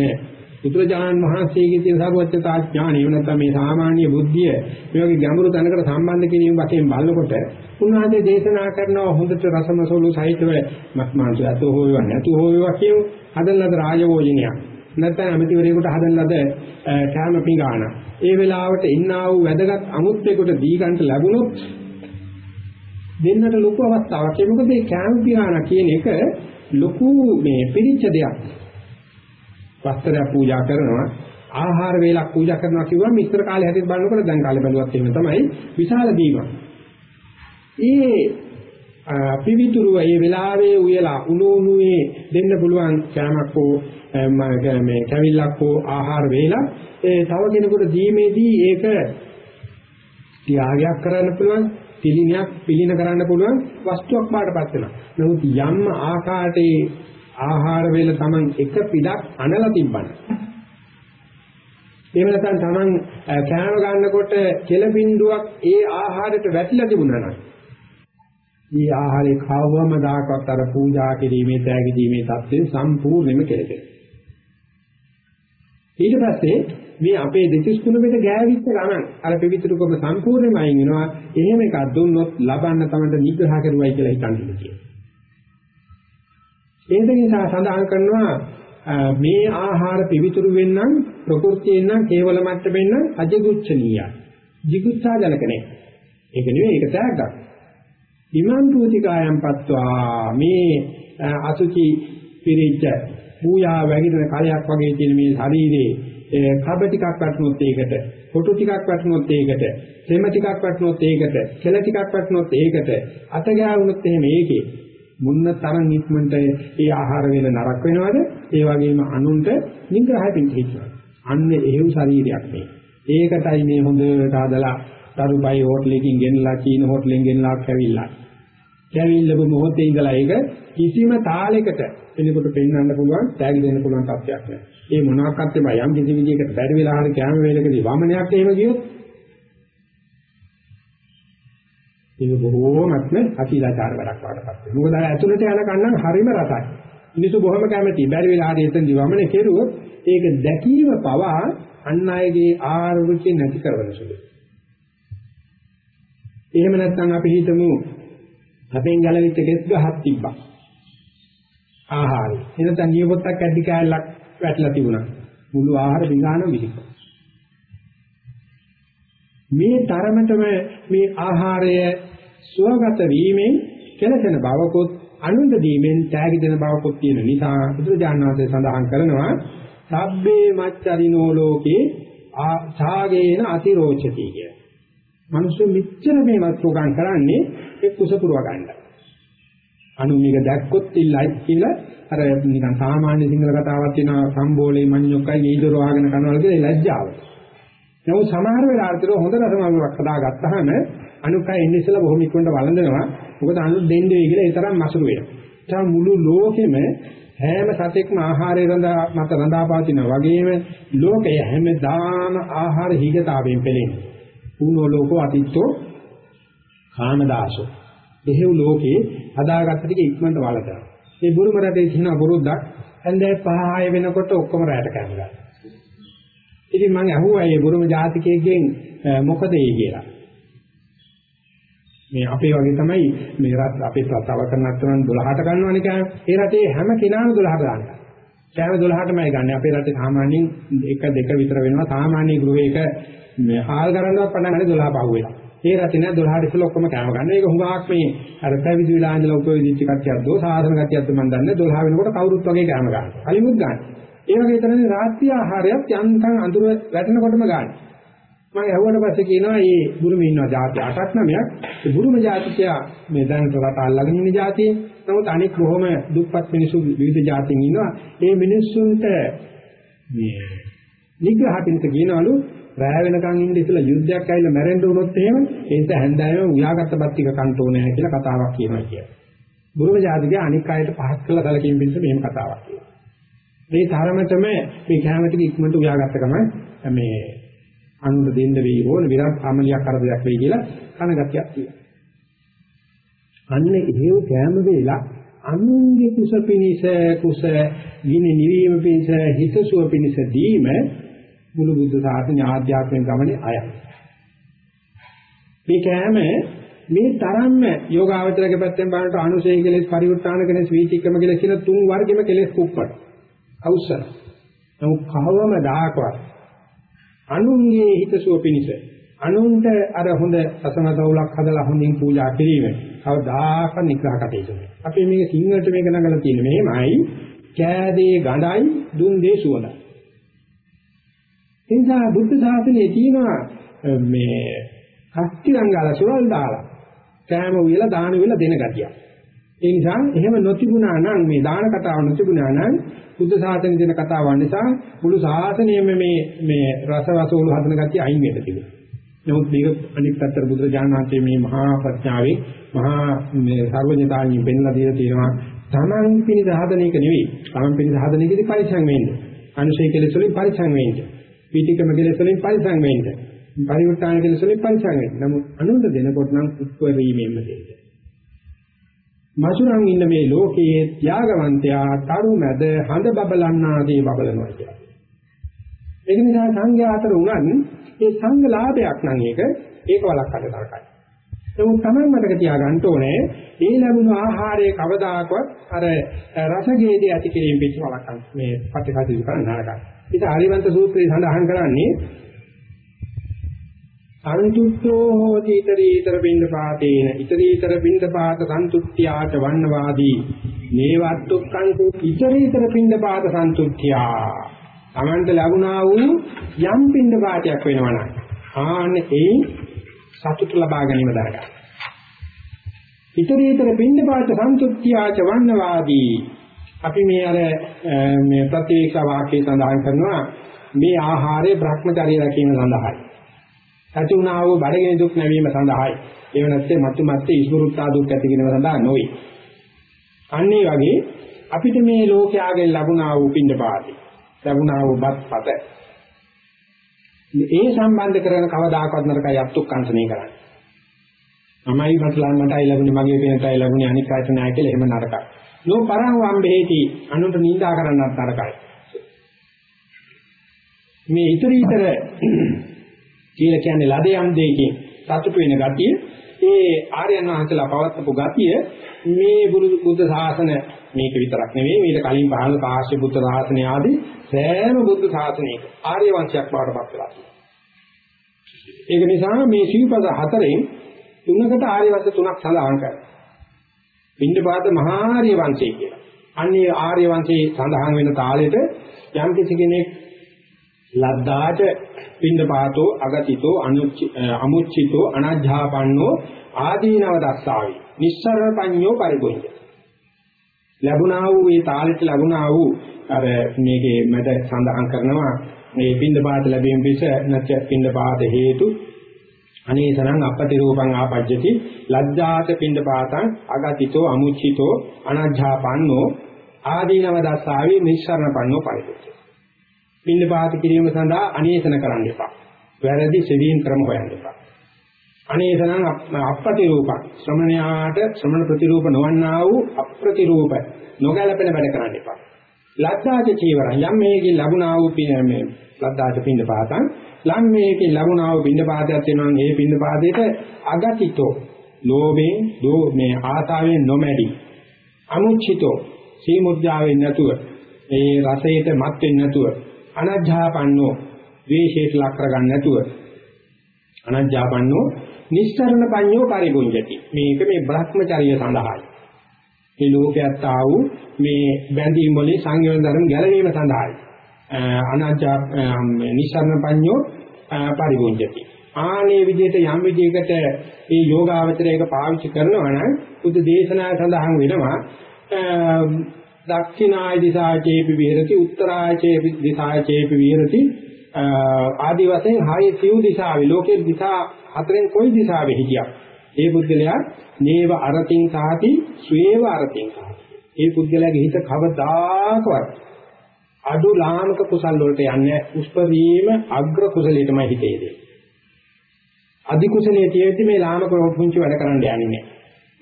බුදුරජාණන් වහන්සේගේ තියෙන සර්වඥතා ඥාණය වෙන නැත්නම් මේ සාමාන්‍ය බුද්ධිය මේ වගේ ගැඹුරු තැනකට සම්බන්ධ කිරීම වශයෙන් බලනකොට උන්වහන්සේ දේශනා කරනවා හොඳට රසමසෝලු සහිතව මත්මාංශය අතෝ හොයව නැතු හොයව කියමු. හදන්නද රාජවෝජනයක්. නැත්නම් අමතිවරයෙකුට හදන්නද කෑම පිඟාන. ඒ වෙලාවට ඉන්නා වූ වැදගත් අමුත්‍රයකට දී ගන්නට ලැබුණොත් දෙන්නට ලොකු අවස්ථාවක්. ඒ මොකද මේ කෑම පිඟාන කියන එක ලොකු මේ පිළිච්ච දෙයක්. වස්ත්‍රය පූජා කරනවා ආහාර වේලක් පූජා කරනවා කිව්වම ඉස්සර කාලේ හැටියට බලනකොට දැන් කාලේ බැලුවත් එහෙම තමයි විශාල දීමක්. ඒ පිවිතුරුව ඒ වෙලාවේ උයලා උණු උණුවේ දෙන්න පුළුවන් කෑමක් හෝ මේ කැවිල්ලක් හෝ ආහාර වේලක් ඒ තව කෙනෙකුට දීමේදී ඒක ත්‍යාගයක් කරන්න පුළුවන් පිළිනයක් පිළින කරන්න පුළුවන් වස්තුවක් බාටපත් වෙනවා. නමුත් යම් ආකාරයේ ආහාර වේල Taman එක පිටක් අනලා තිබ්බන. එහෙම නැත්නම් Taman කෑම ගන්නකොට කෙල බින්දුවක් ඒ ආහාරයට වැටිලා තිබුණා නම් මේ ආහාරේ කවවම දායකවත් අර පූජා කිරීමේ තෑගි දීමේ தත්ත්වයෙන් සම්පූර්ණයෙන්ම කෙලෙදෙනවා. ඊට පස්සේ මේ අපේ දෙතිස් කුණෙට ගෑවිච්ච ගමන් අර පිවිතුරුකම සම්පූර්ණයෙන්ම අයින් වෙනවා. එහෙම එකක් දුන්නොත් ලබන්න තමයි නිග්‍රහ කරුවයි කියලා හිතන්නේ කියලා. ඒක නිසා සඳහන් කරනවා මේ ආහාර පිවිතුරු වෙන්නම් ප්‍රകൃතියෙන් නම් කේවල මට්ටමින් නම් අජිගුච්ඡනීය. jigutsa ජනක නැහැ. ඒක නෙවෙයි ඒක තෑග්ගක්. ඉමන් පුතිකායන් පත්වා මේ අසුචි පිරිච්ච පූජා වැగిරෙන කලයක් වගේ තියෙන මේ ශරීරේ කබ ටිකක් වටනොත් ඒකට කොටු ටිකක් වටනොත් ඒකට සෙම ටිකක් වටනොත් ඒකට කෙල ටිකක් වටනොත් ඒකට අත ගෑවුනොත් එහෙම ඒකේ මුන්න තරම් ඉක්මනට ඒ ආහාර වේල නරක වෙනවද? ඒ වගේම අනුන්ට නිග්‍රහය පිටිහිනවා. අන්න එහෙව් ශරීරයක් මේ. ඒකටයි මේ හොඳට හදලා දරුබයි හෝටලෙකින් ගෙනලා චීන හෝටලෙන් ගෙනලා කැවිලා. කැවිල්ලපු මොහොතේ ඉඳලා ඒක කිසිම තාලයකට කෙනෙකුට පෙන්වන්න පුළුවන්, තෑගි දෙන්න පුළුවන් තත්ත්වයක් නෑ. ඒ මොනවාක්වත් එපා යම් කිසි විදිහකට බැරි වෙලා හරි කැම වේලකදී වමනයක් එහෙම ගියොත් ඒක බොහෝමත්ම අශීලාචාර වැඩක් වඩපත් වෙනවා. මොකද අර ඇතුළට යන කන්නම් හරිම රසයි. මිනිස්සු බොහොම කැමති. බැරි වෙලා හරි එතන දිවමනේ කෙරුවොත් ඒක දැකීම පවා අන් අයගේ ආරෝග්‍ය නැති කරවන සුළුයි. එහෙම නැත්නම් අපි හිතමු අපෙන් ගැලවිච්ච කෙස් ගහක් තිබ්බා. ආහාරය. එනතන නියපොත්තක් ඇද්දි කෑල්ලක් වැටලා තිබුණා. මුළු ආහාර විගාන විහිකෝ. මේ තරමටම මේ ආහාරය සුවගත වීමෙන් කෙලසෙන බවකොත් අනුන්ද දීමෙන් තෑගි දෙන බවකොත් තියෙන නිසා බුදුරජාණන් වහන්සේ සඳහන් කරනවා සබ්බේ මච්චරිනෝ ලෝකේ ආඡාගේන අතිරෝචති කිය. මිනිස්සු මෙච්චර මේ වස්තුකම් කරන්නේ ඒ කුස පුරව ගන්නයි. අනු මේක දැක්කොත් ඉල්ලයි කියලා අර නිකන් සාමාන්‍ය සිංහල කතාවක් තියෙනවා සම්බෝලේ මඤ්ඤොක්කයි ඊදර වහගෙන කරනවා කියලා ලැජ්ජාව. නමුත් සමහර වෙලාවට හොඳ රසමාවක් හදාගත්තාම අනුකය එන්නේ ඉස්සලා බොහොම ඉක්මනට වළඳනවා. මොකද අනු දෙන්නේ කියලා ඒ තරම් මසුරු වෙනවා. මුළු ලෝකෙම හැම සතෙක්ම ආහාරය රඳා මත රඳා පවතිනා වගේම ලෝකය හැමදාම ආහාර හිගතාවෙන් පෙළෙන්නේ. ඌනෝ ලෝකෝ අතිත්තෝ කාමදාසෝ. එහෙව් ලෝකේ හදාගත්ත ටික ඉක්මනට වළඳනවා. මේ බුරුම රටේ තියෙන බුරුද්දක් හන්දේ පහය වෙනකොට ඔක්කොම රැට කැමලා. ඉතින් මම අහුවා මේ බුරුම ජාතිකයෙක්ගෙන් මොකද ඒ කියලා. මේ අපේ වගේ තමයි මේ රට අපේ ප්‍රතාව කරනත් උනන් 12ට ගන්නවනේ කෑම. ඒ රටේ හැම කෙනාම 12ට ගන්නවා. කෑම 12ටමයි ගන්න. අපේ රටේ සාමාන්‍යයෙන් 1 2 විතර වෙනවා. සාමාන්‍ය ගෘහයක මේ හාල් කරනවා පණ ගන්න 12 පහ වෙලා. ඒ රැති නෑ 12 ඉස්සෙල් ඔක්කොම කෑම ගන්න. ඒක හුඟක් මේ අර පැවිදි වෙලා ඉඳලා ඔක්කොම විදිච්ච කට්ටියක් දෝ සාසන කට්ටියක්ද මන් දන්නේ 12 වෙනකොට කවුරුත් වගේ කෑම ගන්න. අලිමුත් ගන්න. ඒ වගේ තමයි රාත්‍රී ආහාරයත් යන්තම් අඳුර වැටෙනකොටම ගන්න. මම ඇහුවට පස්සේ කියනවා මේ බුරුමේ ඉන්නවා જાති 8ක් 9ක්. ඒ බුරුම જાතිකයා මේ දැනට රට අල්ලගෙන ඉන්න જાතියේ. නමුත් අනෙක් කොහොම දුප්පත් මිනිස්සු විවිධ જાතින් ඉන්නවා. ඒ මිනිස්සුන්ට මේ නිග්‍රහ පිළිත කියනවලු රැය වෙනකන් ඉන්න ඉතලා යුද්ධයක් ඇවිල්ලා මැරෙන්න වුණොත් එහෙම ඒ නිසා හැන්දෑවෙම උයාගත්ත බත් ටික කන්න ඕනේ කියලා කතාවක් කියනවා කියලා. බුරුම ජාතිකයේ අනික් අයට පහත් කළ කලකින් පිට මෙහෙම කතාවක් කියනවා. මේ තරමටම මේ කැමැති ඉක්මනට උයාගත්ත ගමන් මේ අනුර දෙන්න වෙයි ඕන විරත් අමලියක් කරදයක් වෙයි කියලා කනගතියක් තියෙනවා. අන්න ඒව කැම වේලා අනුන්ගේ කුස පිනිස කුස විනි නිවීම පිනිස හිතසුව පිනිස දීම මුළු බුද්ධ ශාසනය ආධ්‍යාත්මික ගමනේ අයයි. මේ කෑම මේ තරම්ම යෝගාවචරගේ පැත්තෙන් බලනට අනුසය කෙලෙස් පරිවෘත්තාන කෙලෙස් වීතික්‍රම කෙලෙස් කියන තුන් වර්ගෙම කෙලෙස් කුප්පට. අවශ්‍යයි. නමුත් කවවම දායකවත් අනුන්ගේ හිතසුව පිනිස අනුන්ට අර හොඳ රසමදවුලක් හදලා හොඳින් පූජා කිරීම කවදාක නිග්‍රහ කටයුතු මේ. අපි මේක සිංහලට මේක නගලා තියෙන්නේ මෙහෙමයි කෑදේ ගඳයි දුන් දේ සුවඳයි. එනිසා බුද්ධ ශාසනයේ තියෙනවා මේ කස්තිරංගාල සුවල් දාලා කෑම උයලා දාන උයලා දෙන ගතිය. ඒ නිසා එහෙම නොතිබුණා නම් මේ දාන කතාව නොතිබුණා නම් බුද්ධ ශාසනය දෙන කතාව නිසා මුළු ශාසනයෙම මේ මේ රසවසෝළු හදන ගතිය අයින් වෙන්න තිබුණා. නමුත් මේක අනිත් පැත්තට බුදුරජාණන් වහන්සේ මේ මහා ප්‍රඥාවේ මහා මේ සර්වඥතාණින් පෙන්ලා දීලා තියෙනවා තමන් පිණිස හදන එක නෙවෙයි. තමන් පිණිස හදන එකේදී පරිසං වෙන්නේ. අනුශය කෙලෙස් වලින් පරිසං වෙන්නේ. පීතිකම කෙලෙස් වලින් පරිසං වෙන්නේ. පරිවර්තන කෙලෙස් වලින් පරිසං වෙන්නේ. නමුත් අනුන්ට දෙනකොට නම් උත්වරීමෙන්ම දෙන්නේ. මසුරන් ඉන්න මේ ලෝකයේ ත්‍යාගවන්තයා තරු මැද හඳ බබලන්නාදී බබලනවා කියලා. ඒක නිසා සංඝයා අතර උනන් ඒ සංඝ ලාභයක් නම් ඒක ඒක වලක්කට තරකයි. නමුත් තමයි මතක තියාගන්න ඕනේ ඒ ලැබුණු ආහාරයේ කවදාකවත් අර රසගේදී ඇති කිරීම පිට වලක්කන් මේ පටිඝාතී කරන්න නරකයි. ඒක ආරිවන්ත සූත්‍රයේ සඳහන් කරන්නේ සන්තුෂ්ඨෝ හෝති ඊතරීතර බින්ද පාතේන ඊතරීතර බින්ද පාත සන්තුෂ්ත්‍යාච වන්නවාදී. මේවත්තුක්කං ඊතරීතර බින්ද පාත සන්තුෂ්ත්‍යා තමන්ට ලැබුණා වූ යම් බින්ද පාතයක් වෙනවනම් ආන්නේ ඒ සතුට ලබා ගැනීම දරගන්න. ඊතරීතර බින්ද පාත සන්තුෂ්ත්‍යාච වන්නවාදී. අපි මේ අර මේ ප්‍රතිවේක්ෂ වාක්‍යය සඳහන් කරනවා මේ ආහාරයේ Brahmacharya රැකීම සඳහායි ඇති වුණා වූ බඩගිනි දුක් නැවීම සඳහායි. ඒව නැත්නම් මතු මත්තේ ඉස්මෘත්තා දුක් ඇති කිරීම සඳහා නොවේ. අන්න ඒ වගේ අපිට මේ ලෝකයාගෙන් ලැබුණා වූ පින්ඩපාතේ ලැබුණා වූ බත්පත ඒ සම්බන්ධ කරන කවදාකවත් නරකයි අත්ුක්කංශනය කරන්නේ. මමයි මතලන් මටයි ලැබුණේ මගේ පේනටයි ලැබුණේ අනික් අයට නෑ කියලා එහෙම නරකයි. නෝ පරං වම්බේති අනුන්ට නිඳා කරන්නත් නරකයි. මේ ඊතර ඊතර කියලා කියන්නේ ලද යම් දෙයකින් සතුට වෙන ගතිය ඒ ආර්යයන් වහන්සේලා පවත්වපු ගතිය මේ බුද්ධ ශාසන මේක විතරක් නෙවෙයි මේක කලින් පහළ කාශ්‍ය බුද්ධ ශාසනය ආදී සෑම බුද්ධ ශාසනයක ආර්ය වංශයක් බවට පත් වෙලා තියෙනවා. ඒක නිසා මේ ශීපද හතරෙන් තුනකට ආර්ය වංශ තුනක් සඳහන් කරනවා. පින්දපාත මහා ආර්ය වංශය කියලා. අන්නේ ආර්ය වංශයේ සඳහන් වෙන තාලෙට යම් කිසි කෙනෙක් ලද්දාට පින්දපාතෝ අගතිතෝ අමුච්චිතෝ අනජ්ජාපන්නෝ ආදීනව දස්සාවි නිස්සරණ පඤ්ඤෝ පරිගොණ්‍ය ලැබුණා වූ මේ තාලෙට ලැබුණා වූ අර මේකේ මට සඳහන් කරනවා මේ පින්දපාත ලැබීම පිස නැත්‍ය පින්දපාත හේතු අනේසනං අපටි රූපං ආපජ්ජති ලද්දාත පින්දපාතං අගතිතෝ අමුච්චිතෝ අනජ්ජාපන්නෝ ආදීනව දස්සාවි නිස්සරණ පඤ්ඤෝ පරිගොණ්‍ය පින්නපාත කිරීම සඳහා අනේසන කරන්න එපා. වැරදි සෙවීම් ක්‍රම හොයන්න එපා. අනේසනං අප්‍රති රූපං ශ්‍රමණයාට ශ්‍රමණ ප්‍රතිරූප නොවන්නා වූ අප්‍රති රූප නොගැලපෙන වැඩ කරන්න එපා. ලද්දාච චීවරං යම් මේකේ ලැබුණා වූ මේ ලද්දාච පින්නපාතං ලම් මේකේ ලැබුණා වූ පින්නපාතයක් වෙනවා මේ පින්නපාතේට අගතිතෝ ලෝභයෙන් දෝ මේ ආසාවෙන් නොමැඩි අමුච්චිතෝ සීමුද්ජාවෙන් නැතුව ඒ රසයට මත් වෙන්නේ නැතුව අනජ්ජාපන්නෝ ද්වේෂයට ලක් කරගන්න නැතුව අනජ්ජාපන්නෝ නිස්සරණ පඤ්ඤෝ පරිගුංජති මේක මේ බ්‍රහ්මචර්ය සඳහායි. මේ ලෝකයට ආ වූ මේ බැඳීම් වලින් සංයෝජන ධර්ම ගැලවීම සඳහායි. අනජ්ජා නිස්සරණ පඤ්ඤෝ පරිගුංජති ආනේ විදිහට යම් විදිහකට මේ යෝගාවචරයක පාවිච්චි කරනවා නම් බුදු දේශනාව සඳහන් වෙනවා දක්ෂිනාය දිසාචේපි විහෙරති උත්තරාචේපි දිසාචේපි විහෙරති ආදි වශයෙන් හයේ සිව් දිසාවේ ලෝකේ දිසා හතරෙන් කොයි දිසාවේ හිටියක් ඒ පුද්ගලයා නේව අරතින් සාති ස්වේව අරතින් සාති. ඒ පුද්ගලයාගේ හිත කවදාකවත් අඩු ලාමක කුසල් වලට යන්නේ උස්පදීම අග්‍ර කුසලයටමයි හිතේදී. අධි කුසලයේ තියෙද්දි මේ ලාමක පුංචි වැඩ කරන්න යන්නේ නැහැ.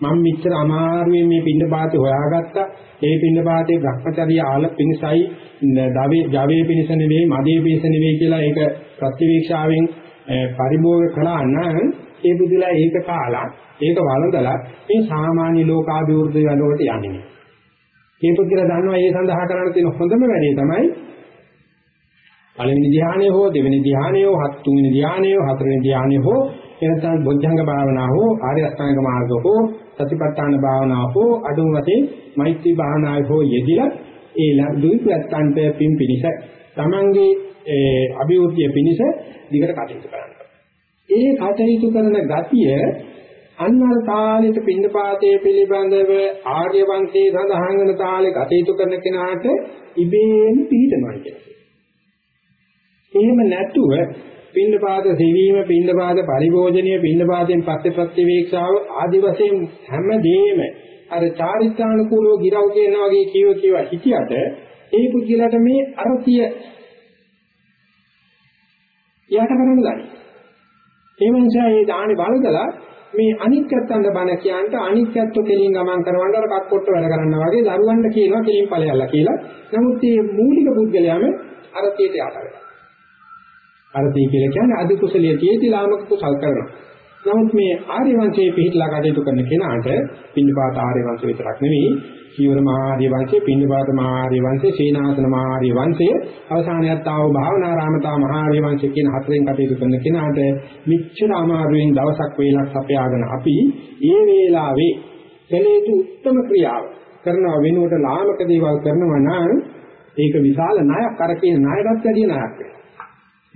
මම මෙච්චර අමාරුවෙන් මේ පින්න පාතේ හොයාගත්තා. ඒ පින්න පාතේ භ්‍රමචර්ය ආල පිණිසයි දවේ ජවයේ පිණිස නෙවෙයි මදේ පිණිස නෙවෙයි කියලා ඒක ප්‍රතිවීක්ෂාවෙන් පරිභෝග කළා නම් ඒ බුදුලා ඒක කාලා ඒක වළඳලා මේ සාමාන්‍ය ලෝකාභිවෘද්ධිය වලට යන්නේ. මේ පුද්ගලයා දන්නවා ඒ සඳහා කරන්න තියෙන හොඳම වැඩේ තමයි පළවෙනි ධ්‍යානය හෝ දෙවෙනි ධ්‍යානය හෝ හත් තුන්වෙනි ධ්‍යානය හෝ හතරවෙනි ධ්‍යානය හෝ එනතන බොද්ධංග භාවනාව හෝ ආර්ය අෂ්ටාංග මාර්ග හෝ සතිපට්ඨාන භාවනාව හෝ අඩුම වශයෙන් මෛත්‍රී භාවනාව හෝ යෙදිලා ඒ දුයිපත්තන්ට පින් පිනිස තමන්ගේ අභිවෘද්ධිය පිනිස දිගට කටයුතු කරන්න. ඒ කටයුතු කරන ගතිය අන්නර තාලෙට පින්නපාතයේ පිළිබඳව ආර්ය වංශයේ සඳහන් වෙන තාලෙ කටයුතු කරන කෙනාට ඉබේම පිළිතනවා කියන්නේ. එහෙම නැතුව පින්නපාත සෙවීම පින්නපාත පරිභෝජනීය පින්නපාතෙන් පස්සේ ප්‍රතිවේක්ෂාව ආදි වශයෙන් හැමදේම අර චාරිත්‍රානුකූලව ගිරව් කියන වගේ කීව කීව හිටියට ඒ පුද්ගලයාට මේ අරතිය යට කරන්න ගන්න. ඒ මනුස්සයා මේ දානි බලදලා මේ අනිත්‍යත්වන්න බණ කියන්ට අනිත්‍යත්ව කෙලින් ගමන් කරවන්න අර කක්කොට්ට වැඩ කරනවා වගේ දරුවන්ට කියනවා කෙලින් ඵලයල්ලා කියලා. නමුත් මේ මූලික පුද්ගලයාම අරතියට යට වෙනවා. අරතිය කියලා කියන්නේ අධි කුසලිය තියෙති ලාමක කුසල් කරනවා. නමුත් මේ ආර්ය වංශයේ පිහිටලා කටයුතු කරන කෙනාට පින්නපාත ආර්ය වංශය විතරක් නෙවෙයි චීවර මහාර්ය වංශය, පින්නපාත මහාර්ය වංශය, සීනාසන මහාර්ය වංශය, අවසානයත් ආව භාවනාරාමතා මහාර්ය වංශය කියන හතරෙන් කටයුතු කරන කෙනාට මිච්ඡර අමාරුවෙන් දවසක් වේලක් අපයාගෙන අපි ඒ වේලාවේ කලේතු උත්තම ක්‍රියාව කරනවා වෙනුවට ලාමක දේවල් කරනවා නම් ඒක විශාල ණයක් අර කියන ණයටත් වැඩිය ණයක් වෙනවා.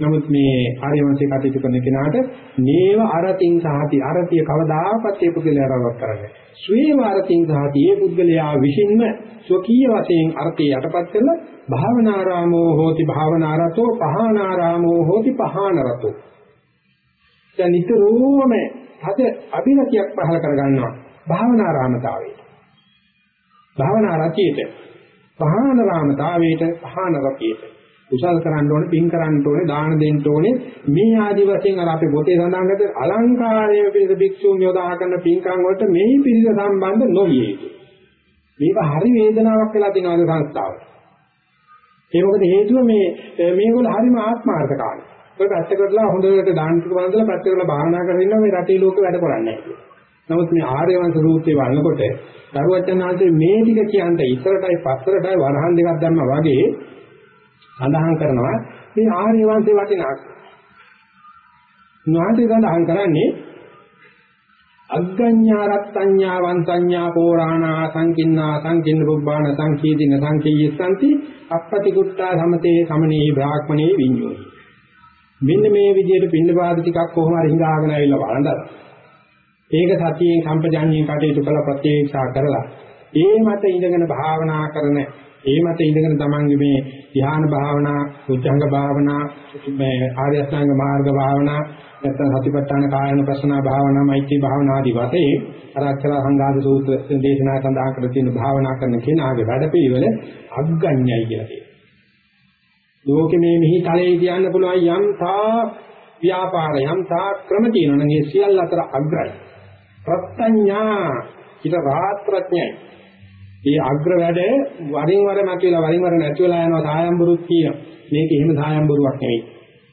නමුත් මේ ආර්යවංශේ කටයුතු කරන කෙනාට නේව අරතින් සාති අරතිය කවදාකවත් ඒ පුද්ගලයා රවක් කරන්නේ. ස්වේව අරතින් සාති ඒ පුද්ගලයා විසින්ම ස්වකීය වශයෙන් අර්ථය යටපත් කරලා භාවනාරාමෝ හෝති භාවනාරතෝ පහානාරාමෝ හෝති පහානරතෝ. දැන් නිතරම හද අභිනතියක් පහල කරගන්නවා භාවනාරාමතාවයට. භාවනාරතියට පහානරාමතාවයට පහානරතියට කුසල් කරන්න ඕනේ, පින් කරන්න ඕනේ, දාන දෙන්න ඕනේ. මේ ආදි වශයෙන් අර අපේ පොතේ සඳහන් කරන අලංකාරයේ පිළිස භික්ෂුන් යොදා කරන පින්කම් වලට මේ පිළිස සම්බන්ධ නොවිය යුතුයි. මේක හරි වේදනාවක් වෙලා තියෙනවා සංස්ථාවට. ඒ මොකද හේතුව මේ මේගොල්ලෝ හරිම ආත්මාර්ථකාමී. ඒක ඇත්තකටලා හොඳට දාන ටික වන්දලා පැත්තට කරලා භාවනා කරගෙන ඉන්නවා මේ රටේ ලෝකෙ වැඩ කරන්නේ නැහැ. නමුත් මේ ආර්ය වංශ සූත්‍රය වළනකොට දරුවචනාංශයේ මේ ටික කියන්ට ඉස්සරටයි පස්සරටයි වරහන් දෙකක් දැම්මා වගේ සඳහන් කරනවා මේ ආර්ය වංශේ වටිනාකම. නාටි සඳහන් කරන්නේ අග්ගඤ්ඤා රත්ත්‍ඤ්ඤා වංසඤ්ඤා පෝරාණා සංකින්නා සංකින්න බුබ්බාන සංකීදින සංකීයස්සanti අපපති කුට්ටා සමතේ සමනී බ්‍රාහ්මණේ විඤ්ඤෝයි. මෙන්න මේ විදිහට පින්නපාත ටිකක් කොහොම හරි හිඟාගෙන ආවිල්ලා වළඳලා. ඒක සතියෙන් සම්පජාඤ්ඤයෙන් කටයුතු කළ ප්‍රත්‍යක්ෂා කරලා ඒ මත ඉඳගෙන භාවනා කරන ඒ මත ඉඳගෙන තමන්ගේ මේ ධ්‍යාන භාවනා, උද්ධංග භාවනා, මේ ආර්ය අෂ්ටාංග මාර්ග භාවනා, නැත්නම් සතිපට්ඨාන කායන ප්‍රසනා භාවනා, මෛත්‍රී භාවනා ආදී වශයෙන් අරක්ෂල සංඝාද සූත්‍ර දේශනා සඳහන් කර තියෙන භාවනා කරන කෙනාගේ වැඩපිළිවෙල අග්ගඤ්ඤයි කියලා කියනවා. ලෝකෙ මේ මිහි තලයේ කියන්න පුළුවන් යම් තා ව්‍යාපාර යම් තා ක්‍රම තියෙනවා නම් ඒ සියල්ල අතර අග්‍රයි. ප්‍රත්‍යඥා ඊට රාත්‍රඥයි මේ අග්‍ර වැඩ වරින් වර නැතිලා වරින් වර නැති වෙලා යනවා සායම්බුරුත් කියන මේක එහෙම සායම්බුරුවක් නෙවෙයි.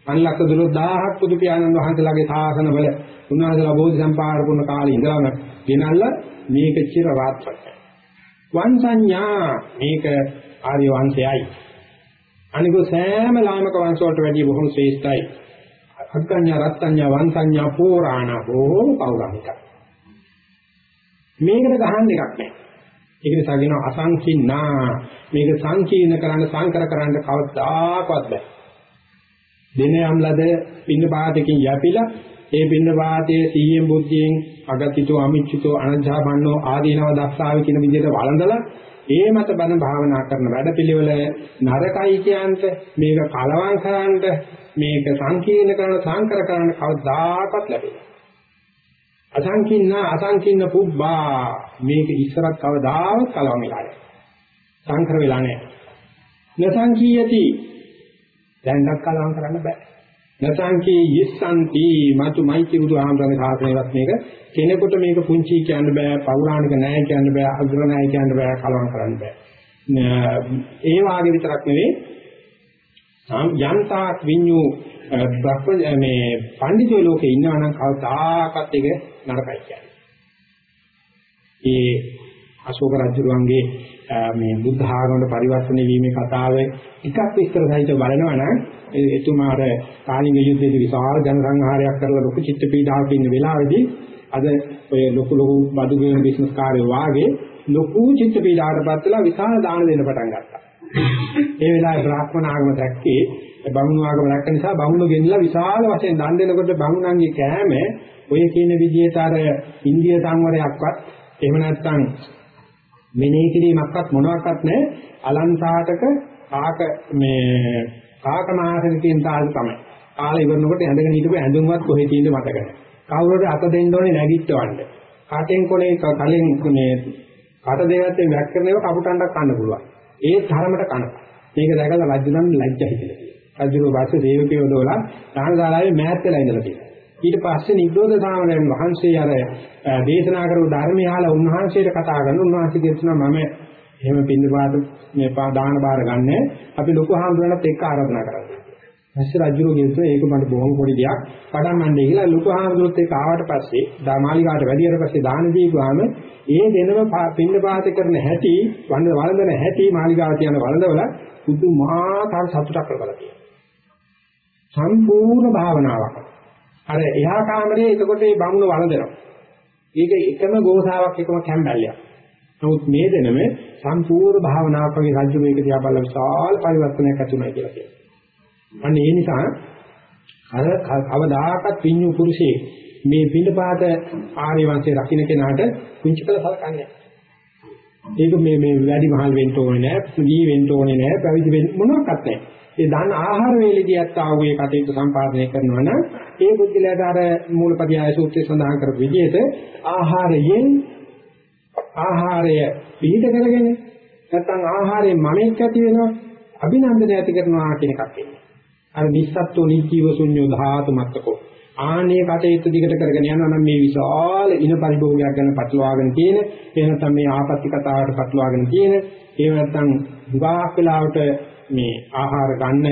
අන්ලක්ක 12000ක් පුදු පියාණන් වහන්සේලාගේ සාසනවල උන්වහන්සේලා බෝධි සම්පාර පුරන කාලේ ඉඳලාම ගෙනල්ලා මේක චිර රාත්‍රක. වංශඤ්ඤා මේක ආර්ය වංශයයි. අනිකෝ සෑම ලාමක වංශ වලට වැඩිය බොහොම ශ්‍රේෂ්ඨයි. අග්ගඤ්ඤා රත්ත්‍ඤ්ඤා වංශඤ්ඤා පුරාණ බොහොම පෞරාණිකයි. මේකට ගහන්න එකක් නැහැ. ඒක නිසා කියනවා අසංකින්නා. මේක සංකීර්ණ කරන්න සංකර කරන්න කවදාකවත් බෑ. දින යම් ලද පින්න පාතකින් යැපිලා ඒ පින්න පාතයේ සීයෙන් බුද්ධියෙන් අගතිතෝ අමිච්චිතෝ අනජ්ජාබන්නෝ ආදීනව දස්සාවි කියන විදිහට වළඳලා ඒ මත බණ භාවනා කරන වැඩපිළිවෙල නරකයි කියන්ට මේක කලවම් කරන්න මේක සංකීර්ණ කරන සංකර කරන්න කවදාකවත් ලැබෙන්නේ අසංකින්න අසංකින්න පුබ්බා. මේක ඉස්සරත් කවදාවත් කලවම් වෙලා නැහැ. සංකර වෙලා නැහැ. නසංකීයති දැන්වත් කලවම් කරන්න බෑ. නසංකී යස්සන්ති මතු මයිති බුදුහාමරගේ සාසනයවත් මේක කෙනෙකුට මේක පුංචි කියන්න බෑ පෞරාණික නැහැ කියන්න බෑ අග්‍ර නැහැ කියන්න බෑ කලවම් කරන්න බෑ. ඒ වාගේ විතරක් නෙවෙයි යන්තාක් විඤ්ඤු බ්‍රහ්ම මේ පඬිතුක ලෝකේ ඉන්නවා නම් කවදාකවත් ඒක නරකයි කියන්නේ. ඒ අශෝක රජුරුවන්ගේ මේ බුද්ධ ආගමකට පරිවර්තනය වීමේ කතාවේ එකක් විස්තර සහිතව බලනවා නම් එතුමා අර කාලිංග යුද්ධයේදී විශාල ජන සංහාරයක් කරලා ලොකු චිත්ත පීඩාවක ඉන්න වෙලාවේදී අද ඔය ලොකු ලොකු බඩු ගෙන බිස්නස් කාර්යෝ වාගේ ලොකු චිත්ත පීඩාවටපත් වෙලා විශාල දාන දෙන්න පටන් ගත්තා. ඒ වෙලාවේ බ්‍රාහ්මණ ආගම දැක්කේ බමුණු ආගම දැක්ක නිසා බමුණු ගෙන්නලා විශාල වශයෙන් දන් දෙනකොට බමුණන්ගේ කෑම ඔය කියන විදිහට අර ඉන්දිය සංවරයක්වත් එහෙම නැත්නම් මෙනෙහි කිරීමක්වත් මොනවාක්වත් නැහැ අලංසාටක කාක මේ කාක මාසෙක තියෙන තාල තමයි. කාලේ ඉවරනකොට ඇඳගෙන හිටපු ඇඳුම්වත් කොහේ තියෙනද මතක නැහැ. කවුරුද අත දෙන්න ඕනේ නැගිටවන්න. කාටෙන් කොනේ කලින් මේ කට දෙකත් වැක් කරනේව කපුටණ්ඩක් කන්න පුළුවන්. ඒ තරමට කන. මේක දැකලා රජුණන් ලැජ්ජ හිතෙලා. රජුගේ වාසේ දේවකයෝ දෝලා දානශාලාවේ මෑත් වෙලා ඉඳලා තියෙනවා. ඊට පස්සේ නිබ්බෝධ සාමණේරයන් වහන්සේ අර දේශනා කරපු ධර්මය අහලා උන්වහන්සේට කතා කරන උන්වහන්සේ කියනවා මම එහෙම පින්නපාත මේ දාන බාර ගන්න අපි ලොකු හාමුදුරනත් එක්ක ආරාධනා කරන්නේ. පස්සේ රජුරෝ කියනවා ඒක මට බොහොම පොඩි දෙයක් පටන්ගන්නේ කියලා ලොකු හාමුදුරුවොත් එක්ක ආවට පස්සේ දාමාලිකාට වැඩියට පස්සේ දාන දීපුවාම ඒ දෙනම පින්නපාත කරන හැටි වන්ද වළඳන හැටි මාලිකාව කියන වළඳවල පුදුමාකාර සතුටක් කරලා තියෙනවා. සම්පූර්ණ භාවනාවක්. අර එහා කාමරේ එතකොට මේ බමුණ වළඳනවා. ඒක එකම ගෝසාවක් එකම කැම්බැල්ලයක්. නමුත් මේ දෙනම සම්පූර්ණ භාවනාවක් වගේ රාජ්‍ය මේක දිහා බලලා විශාල පරිවර්තනයක් ඇති වුණා කියලා කියනවා. අන්න ඒ නිසා අර අවදාකත් විඤ්ඤු පුරුෂේ මේ පිළිපාත ආර්ය වංශයේ රකින්න කෙනාට කුංචි කළ සලකන්නේ ඒක මේ මේ වැඩි මහල් වෙන්න ඕනේ නෑ, සුදී වෙන්න ඕනේ නෑ, පැවිදි වෙන්න මොනවත් නැහැ. ඒ දාන ආහාර වේලෙදී අත්තාවුගේ කටයුතු සම්පාදනය කරනවා නම් ඒ බුද්ධිලයට අර මූලපදියාය සූත්‍රයේ සඳහන් කරපු විදිහට ආහාරයෙන් ආහාරය පිළිද කරගෙන නැත්නම් ආහාරයෙන් මමෙක් ඇති වෙනවා අභිනන්දනය ඇති කරනවා කියන එකක් එන්නේ. අර නිස්සත්තු නිජීව ශුන්‍යෝ ධාතු මත්තකෝ ආනේ කටයුතු දිගට කරගෙන යනවා නම් මේ විශාල ඉන පරිභෝගයක් ගැන පටලවාගෙන තියෙන එහෙම නැත්නම් මේ ආපත්‍ය කතාවට පටලවාගෙන තියෙන එහෙම නැත්නම් දුගාක් වෙලාවට මේ ආහාර ගන්න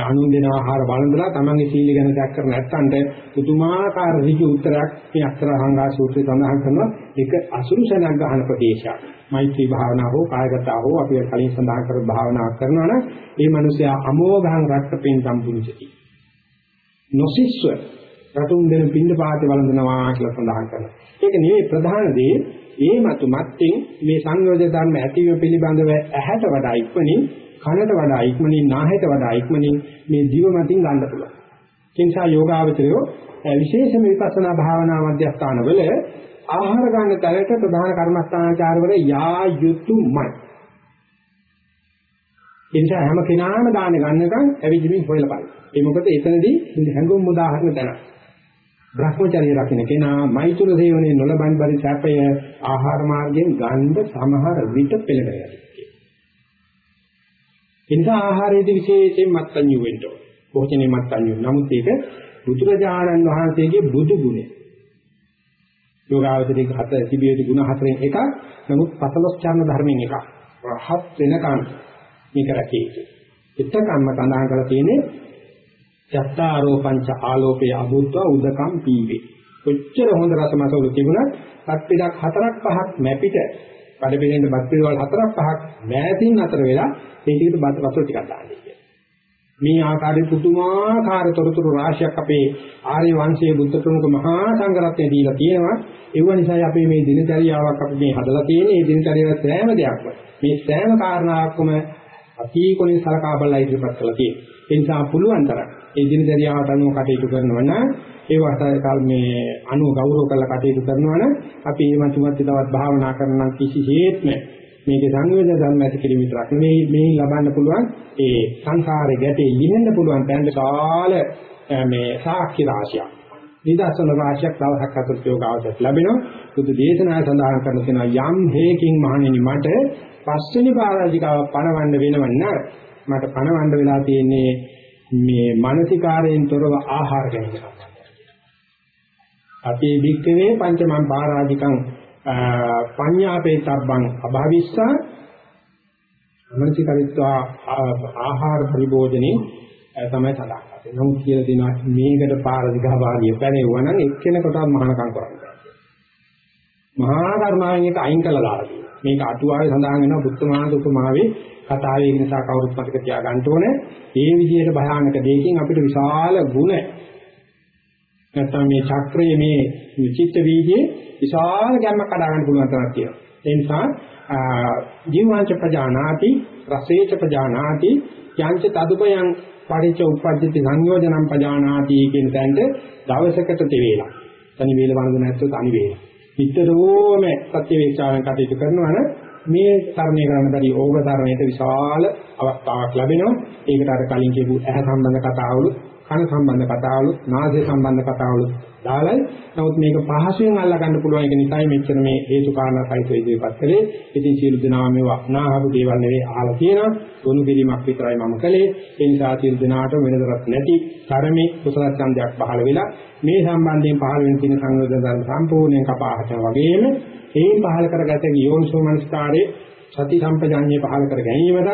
අනුන් දෙන ආහාර බලඳලා තමන්ගේ සීල ගැන දැක් කර නැත්තන්ට පුදුමාකාර ඍජු උත්තරයක් මේ අක්ෂරහංගා සූත්‍රය සඳහන් කරනවා ඒක අසුරු සනක් ගන්න ප්‍රදේශයක්. මෛත්‍රී භාවනාව හෝ කායගත හෝ අපි කලින් සඳහන් කර භාවනාවක් කරනවා නම් ඒ මනුස්සයා අමෝඝං රක්කපෙන් සම්පූර්ණයි. නොසිස්ව රතුන් දෙන පින්න පාතේ වළඳනවා කියලා සඳහන් කරනවා. ඒක නෙවෙයි ප්‍රධාන දේ ඒ මතු මත්ෙන් මේ සංයෝජන ධර්ම ඇතිවීම පිළිබඳව ඇහැට වඩා ඉක්මනින් කනට වඩා ඉක්මනින් නාහයට වඩා ඉක්මනින් මේ දිව මතින් ගන්න පුළුවන්. ඒ නිසා යෝගාවචරයෝ විශේෂම විපස්සනා භාවනා මධ්‍යස්ථානවල ආහාර ගන්න තැනට ප්‍රධාන කර්මස්ථානාචාරවල යා යුතුයමයි. ඒ නිසා හැම කෙනාම දාන ගන්නකම් ඇවිදිමින් හොයලා බලන්න. ඒ මොකද එතනදී හැඟුම් උදාහරණ දැනගන්න. භ්‍රමචර්ය රකින්න කෙනා මෛතුර සේවනයේ නොලබන් බරි සැපය ආහාර මාර්ගයෙන් ගන්න සමහර විට පෙළගැයි. ඒ නිසා ආහාරයේදී විශේෂයෙන් මත්ඤ්‍යු වෙන්න ඕන. භෝජනේ මත්ඤ්‍යු. නමුත් ඒක බුදුරජාණන් වහන්සේගේ බුදු ගුණය. යෝගාවචරයේ හත තිබිය යුතු ගුණ හතරෙන් එකක්. නමුත් පසලොස් චර්ණ ධර්මයෙන් එකක්. රහත් වෙනකන් මේක රැකේ. එතකම්ම සඳහන් කරලා තියෙන්නේ යත්තාරෝ පංච ආලෝපේ අභූත්වා උදකම් පීවේ. කොච්චර හොඳ රසමසවල තිබුණත් පත් පිටක් හතරක් පහක් මැපිට බඩ පිළිෙන්න බත් පිළිවල් හතරක් පහක් මෑතින් අතර වෙලා ඒකට බත් වතුර ටිකක් දාන්නේ කියලා. මේ ආකාරයේ පුදුමාකාර තොරතුරු රාශියක් අපේ ආර්ය වංශයේ බුද්ධ ප්‍රමුඛ මහා සංඝරත්නය දීලා තියෙනවා. ඒව නිසා අපි මේ දිනචරියාවක් අපි මේ හදලා තියෙන්නේ. මේ දිනචරියාව සෑම දෙයක්ම මේ සෑම කාරණාවක්ම අතීකොලින් සලකා බලලා ඉදිරිපත් කළා තියෙනවා. ඒ නිසා පුළුවන් තරම් මේ දිනචරියාවට අනුව කටයුතු කරනවා නම් ඒ වාසයකල් මේ අනුව ගෞරව කරලා කටයුතු කරනවා නම් අපි මේ මතුමත් තවත් භාවනා කරනවා කිසිසේත්ම මේකේ සංයෝජන ධර්ම ඇති කිරීම විතරක් නෙවෙයි මේ ලබන්න පුළුවන් ඒ සංසාරේ ගැටේ ලිහෙන්න පුළුවන් තැන්න කාල මේ සාක්ෂි රාශියක් නිදර්ශන රාශියක් දවසක් අතුරට යෝගාවචරයට ලැබෙනවා. බුදු දේශනාව සඳහන් කරන තියෙනවා යම් හේකින් මහණෙනි මට පස්වෙනි පාරාජිකාව පණවන්න වෙනව නෑ. මට පණවන්න වෙලා තියෙන්නේ මේ මානසිකාරයෙන් තොරව ආහාර ගැනීම. අපේ වික්කවේ පංචමං පාරාජිකං පඤ්ඤාපේතබ්බං අභාවිස්සා මනසිකරිත්වා ආහාර පරිභෝජනේ තමයි සඳහන් කරන්නේ. නමුත් කියලා දෙනවා මේකට පාර දිගභාගිය පැනෙවුවා නම් එක්කෙනෙකුට මහානකම් කරන්න මහා කර්මාවෙන් එක අයින් කළා දාලා තියෙනවා. මේක අටුවාවේ සඳහන් වෙනවා බුද්ධ මහා උපමාවේ කතාවේ ඒ නිසා කවුරුත් මතක තියාගන්න ඕනේ. මේ විදිහට භයානක දෙයකින් අපිට විශාල ගුණ නැත්නම් මේ චක්‍රයේ මේ චිත්ත වීදියේ විශාල ගැම්මක් කඩා ගන්න පුළුවන් තරක් තියෙනවා. ඒ නිසා ජීවාංච ප්‍රජානාති රසේච ප්‍රජානාති යංච තදුපයං පරිච උප්පජ්ජති සංයෝජනම් ප්‍රජානාති කියන තැනට දවසකට තෙවේලා. තනි වේල වන්ද නැත්නම් තනි වේල. විතරෝම සත්‍ය වේක්ෂාවෙන් කටයුතු කරනවා නම් මේ තරණය කරන්න බැරි ඕග තරණයට විශාල අවස්ථාවක් ලැබෙනවා. ඒකට අර කලින් කියපු ඇහැ සම්බන්ධ කතාවලු කන සම්බන්ධ කතාවලු, නාසය සම්බන්ධ කතාවලු දාලයි. නමුත් මේක පහසුවෙන් අල්ලා ගන්න පුළුවන් එක නිසායි මෙච්චර මේ හේතු කාරණා සහිතව ඉදිරිපත් කළේ. ඉතින් සියලු දෙනා මේ වක්නාහපු දේවල් නෙවෙයි අහලා තියෙනවා. ගොනු කිරීමක් විතරයි මම කළේ. ඒ නිසා සියලු දෙනාට වෙනදරක් නැති තරමේ කුසල ඡන්දයක් පහළ වෙලා මේ සම්බන්ධයෙන් පහළ වෙන තියෙන සංයෝජන ධර්ම සම්පූර්ණයෙන් කපාහට වගේම ඒ පහළ කරගත යෝනිසෝ මනස්කාරයේ සති සම්පජාඤ්ඤය පහල කර ගැනීමට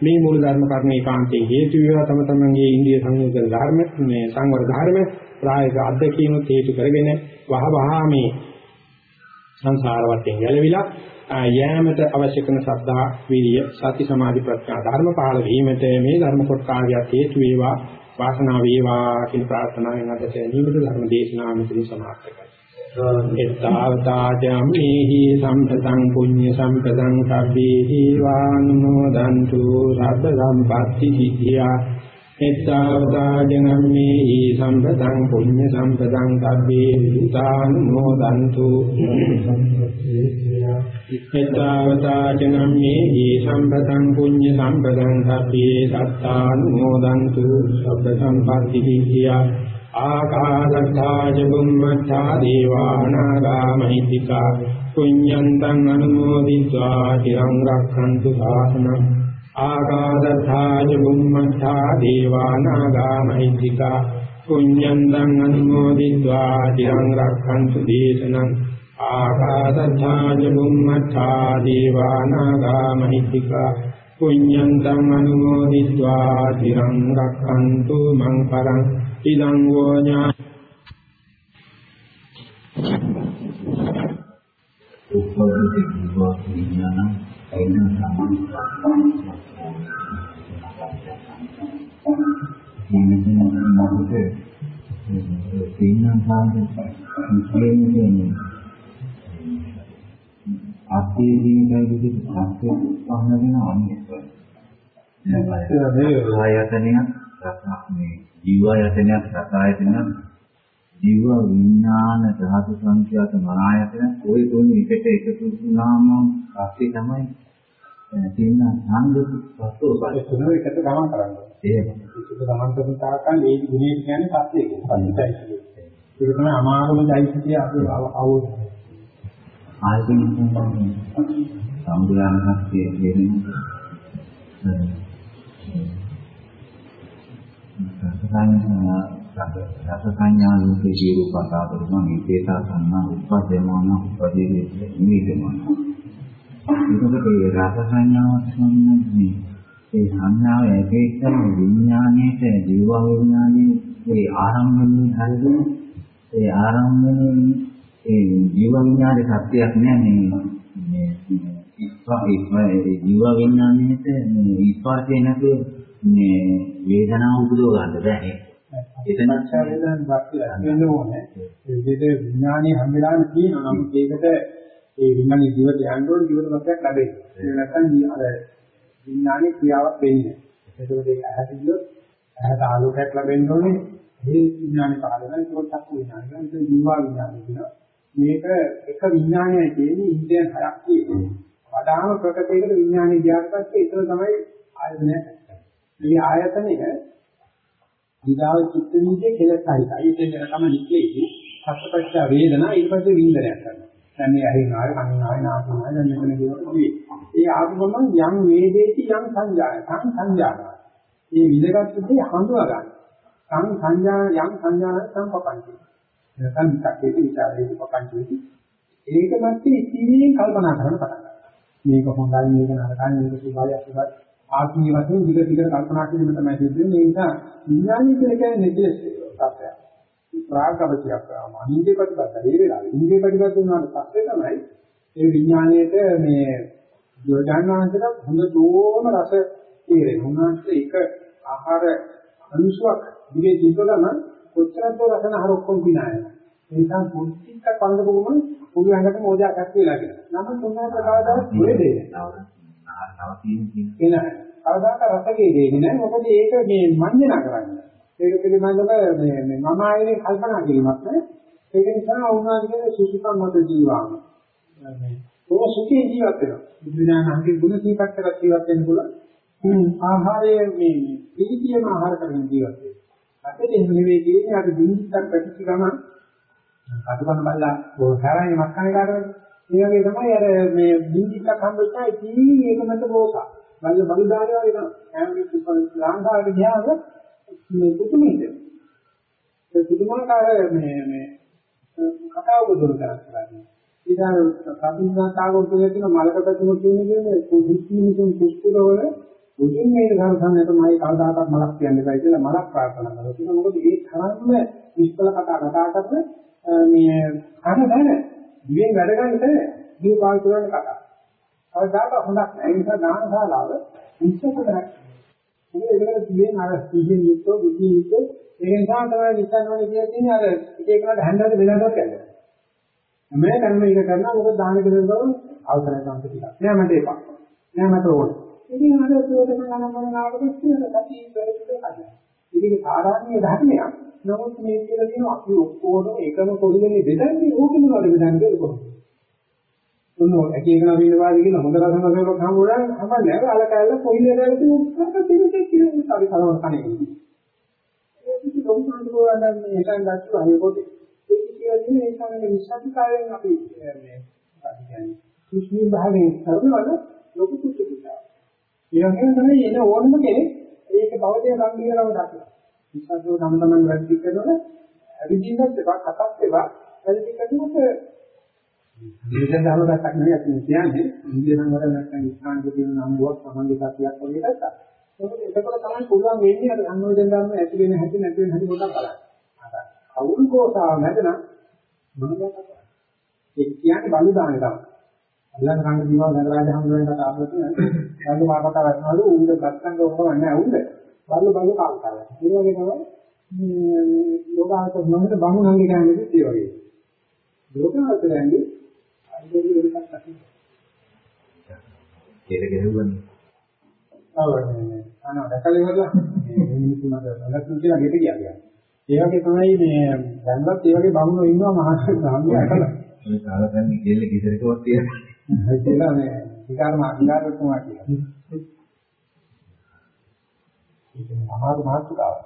මේ මූල ධර්ම කර්ම ඒකාන්තයෙන් හේතු වේවා. තම තමන්ගේ ඉන්දිය සංයෝජන ධර්ම මේ සංවර ධර්ම ප්‍රායෝගික අධ්‍යක්ීම හේතු කරගෙන වහ වහ මේ සංසාර වටෙන් ගැලවිලා යෑමට අවශ්‍ය කරන සද්ධා විරිය සති සමාධි ප්‍රඥා ධර්ම පහල වීමට මේ ධර්ම කොටාගිය හේතු වේවා වාසනාව වේවා කියන ප්‍රාර්ථනාවෙන් අදට නිමිත ධර්ම දේශනාව මෙතන සමාප්ත කරනවා. එත්තාවතාජම්මේහි සම්පතං පුඤ්ඤ සම්පතං සබ්බේහි වානුමෝදන්තු සබ්බ සම්පatti සිද්ධියා එත්තාවතාජම්මේහි සම්පතං පුඤ්ඤ සම්පතං සබ්බේ විතානුමෝදන්තු එත්තාවතාජම්මේහි සම්පතං පුඤ්ඤ සම්පතං සබ්බේ සත්තානුමෝදන්තු සබ්බ සම්පatti සිද්ධියා ආකාශත්තාය බුම්මත්තා දේවානාගා මහිත්‍තිකා පුඤ්ඤන්තං අනුමෝදිत्वा තිරං රක්ඛන්තු සාසනං ආකාශත්තාය බුම්මත්තා දේවානාගා මහිත්‍තිකා පුඤ්ඤන්තං අනුමෝදිत्वा තිරං රක්ඛන්තු දේශනං ආකාශත්තාය බුම්මත්තා දේවානාගා මහිත්‍තිකා පුඤ්ඤන්තං අනුමෝදිत्वा තිරං රක්ඛන්තු මං පරං ඉදං වෝඥා උපදිත ජීවා විඥාන අයින සමාන මේකෙන් මොකද තේනම් සාන්ත කියන්නේ අතීතයේ විදිහට අත්‍ය පහන වෙන අන්නේ. ඒක ආයතනයක් මේ ජීව ආයතනයක් රස ආයතනයක් ජීව විඥාන ධාතු සංඛ්‍යාත මන ආයතන કોઈ තුන එකට එකතු වුණාම පස්සේ තමයි තියෙන සංගති වස්තු පස්සේ එකට ගමන් කරන්නේ. ඒක ඒක ගමන් කරන තාක්කල් මේ ගුණය කියන්නේ පස්සේ කියන්නේ. ඒක තමයි අමාරුම දෛත්‍යය අපි අවබෝධ කරගන්න. ආයතන සම්බන්ධ සම්බුදානහත් කියන්නේ රස සංඥා ලෝකේ ජීව කතා කරනවා. මේ තේසා සංඥා උපදේමන උපදේමන නිදේමන ඒකද ඒ රස සංඥාවත් සම්බන්ධනේ ඒ සංඥාව ඒකේතන විඥාණයට ජීව විඥාණය ඒ ආරම්භණය හරිද ඒ ආරම්භණය ඒ ජීව විඥානයේ සත්‍යයක් නෑ මේ මේ ඉස්පා ඉස්පා ජීව විඥානයේට මේ ඉස්පාර්ථය නැතුව මේ වේදනාව උපදව ගන්න බෑ. එතන ශරීරයෙන් වාක්‍යය ඕනේ. ඒ විදිහට විඥානයේ හැම වෙලාවෙම තියෙනවා. නමුත් ඒකට ඒ විඥානයේ ජීවිතය යන්න ඕන ජීවිත මතයක් ලැබෙන්නේ. ඒ නැත්නම් අර විඥානයේ ක්‍රියාවක් වෙන්නේ නැහැ. ඒකෝද ඒක ඇහැදිල්ලොත් ඇහැට ආලෝකයක් ලැබෙන්න ඕනේ. මේ විඥානේ පහළ වෙනවා. ඒකත් චක්කු විඥානය. ඒක ජීවා විඥානය කියනවා. මේක එක විඥානයයි තියෙන්නේ ඉන්ද්‍රියන් හයක් තියෙනවා. වඩාම ප්‍රකටයකට විඥානේ ගියාට පස්සේ ඒක තමයි ආයතනයක්. මේ ආයතනය ඊගාව චිත්ත වීදේ කෙලස් සහිතයි. ඒක වෙන තමයි නික්ලේදී. සත්පච්ච වේදනා ඊට පස්සේ වින්දනයක් කරනවා. දැන් මේ ඇහෙන් ආවේ කනින් ආවේ නාසයෙන් ආවේ දැන් මෙතන කියනවා. ඒ ආපුවම යම් වේදේති යම් සංජාය සං සංජානන. මේ විදගත් දේ හඳුනා ගන්න. සං සංජාන යම් සංජාන සංපපංචි. නැත්නම් විතක්කේ විචාරයේ පපංචි. ඒක මැත්තේ ඉතිරියෙන් කල්පනා කරන්න පටන් ගන්නවා. මේක හොඳයි මේක නරකයි මේක සුභයි අසුභයි ආත්මීය වශයෙන් දිග දිගට කල්පනා කිරීම තමයි සිද්ධ වෙන්නේ. ඒ නිසා විඥානය කියලා කියන්නේ නිදේශ තත්ත්වයක්. ප්‍රාග්ගවතියක් කරනවා. ඉන්ද්‍රිය ප්‍රතිපද ඒ වෙලාවේ ඉන්ද්‍රිය ප්‍රතිපද වුණාට පස්සේ තමයි ඒ විඥාණයට මේ යෝජනාන්තර හොඳටම රස තේරෙනවා. උනාට ඒක ආහාර අනුසුවක් දිවේ දීපගම කොච්චරද රසන හර ඔක්කොම පිනායනවා. ඒ නිසා පුස්තික පන්දපුවම පුළු ඇඟට මොජා කැක් වෙලා කියනවා. නමුත් උනාට කවදාවත් වෙන්නේ නැහැ. තව තියෙන එන කවදාක රසකේ දෙන්නේ නැහැ. මොකද ඒක මේ මන්දනා කරන්නේ ඒක පිළිබඳව මේ මේ මම ආයේ කල්පනා කිරීමක් නේ ඒක නිසා කියන්නේ සුසුකම් මත ජීවාම මේ ඔය සුඛේ ජීවත් වෙනවා. බුදුනාහගේ ගුණ සීපත් කරලා ජීවත් වෙන්න පුළුවන්. ආහාරයේ මේ ප්‍රීතියම ආහාර කරගෙන ජීවත් වෙනවා. අපිට නෙවෙයි කියන්නේ අර දින්දිත්තක් පැතිච්ච ගමන්. අතුපන බල්ලා ඔය හැරයි මක්කනේ කාටද ඒ වගේ තමයි අර මේ දින්දිත්තක් හම්බෙච්චා ඉතින් ඒක මත බෝසා බල්ල බලු දානවා වගේ තමයි. හැම ලංකාවේ ගියාම මේ පුදුමයිද ඒ පුදුමාකාර මේ මේ කතාව බුදුන් කරන්නේ. ඉතින් සම්පූර්ණතාවෝ කියන මලකපැතුම කියන්නේ කුදිස්මිනුන් කුස්කුරවල මුලින් මේ සංසන්නයට මයි කවදාකවත් මලක් කියන්න බෑ කියලා මලක් ප්‍රාර්ථනා කරනවා. ඒක මොකද ඒ තරම්ම විශ්වල කතා කතා කරන මේ අර දැන දිවෙන් වැඩ ගන්නට දිව පාවිච්චි කරන කතා. කවදාක හොඳක් නැහැ. ඒ නිසා දානශාලාව ඉස්සරහට ඒක ඒකට දිවෙන් අර සිහින් යුක්තව බුද්ධි යුක්තව ඒ නිසා තමයි නිසන්වල කියන්නේ අර එක එකකට හැන්දට වෙනදක් කරනවා. මේ කර්ම එක කරනවා මොකද දාන දෙන්න ගමන් අවසරයි සම්පති ටිකක්. නෑ මට එපා. නෑ මට ඕන. ඉතින් අර සෝදන ගණනවලට පස්සේ සති පෙරේට හදනවා. ඉතින් සාරාංශීය ධර්මයක්. නමුත් මේ කියලා තියෙනවා අපි ඔක්කොම එකම පොඩිදෙනේ බෙදන්නේ ඕක මොනවද බෙදන්නේ කියලා කොහොමද? උන්නෝ එක එක නවීන වාදී කියන හොඳ රසමසලක් හම්බුනනම් හම්බන්නේ නැහැ අල කැල්ල කොයිලේ රැල්ලට උත්තරක දෙන්නේ කියලා අපි කලවම් කන්නේ. ඒ කිසි දුම්සන්දුවන්ට මේ එකෙන් දැක්කු අනේ පොතේ. ඒක කියන්නේ ඒ සමග විශ්වාසිකාරයෙන් අපි මේ මොකක්ද කියන්නේ කුෂ්ණී භාවයෙන් කරනවද ලොකු කුෂ්ණිකා. ඒ වගේම තමයි එන ඕනම කෙනෙක් ඒක බවදේ සම්පීඩනව දක්වනවා. විශ්වාසෝ නම් තමයි වැඩි කරනකොට අවිජිනත් එකක් කතාවක් ඒවා වැඩි කරනකොට මේක දහම ගත්තක් නෙවෙයි අපි කියන්නේ ඉන්දිය නම් වල නැත්නම් ඉස්හාන්ගේ තියෙන නම්බුවක් සමන්ගේ සතියක් වගේ ගත්තා. ඒක එතකොට තමයි පුළුවන් වෙන්නේ අර සංයෝජන ධර්ම ඇති වෙන හැටි නැති වෙන හැටි පොඩ්ඩක් බලන්න. අර කවුරු කෝසාව නැදනම් මොනවද ඒක කියන්නේ බලු දාන්නේ තමයි. අල්ලන් කන්න දිනවා නගරාජ හම්බුවෙන් කතා කරලා බලු මාකට වටනවලු උන්ද ගත්තන් ඕකම නැහැ උන්ද. බලු බලු කාල් කරලා. ඒ වගේ තමයි ලෝකාවත මොනවද බමුණන්ගේ කියන්නේ ඒ වගේ. ලෝකාවතරයන්ගේ ඒක ගෙනුවනේ. ඔව් නේ. අනෝ දැකලා ඉවරලා මේ මිනිස්සු මට නැත්නම් කියලා ගෙට ගියා. ඒ වගේ තමයි මේ දැන්වත් ඒ වගේ බමුණෝ ඉන්නවා මහා සාමිය අකලා. මේ කාලකන්ණි කෙල්ල කිසරකවත් තියෙනවා. ඒ කියලා මේ විකාරම අංගාරතුමා කියලා. ඒක අමාරු මාතෘකාවක්.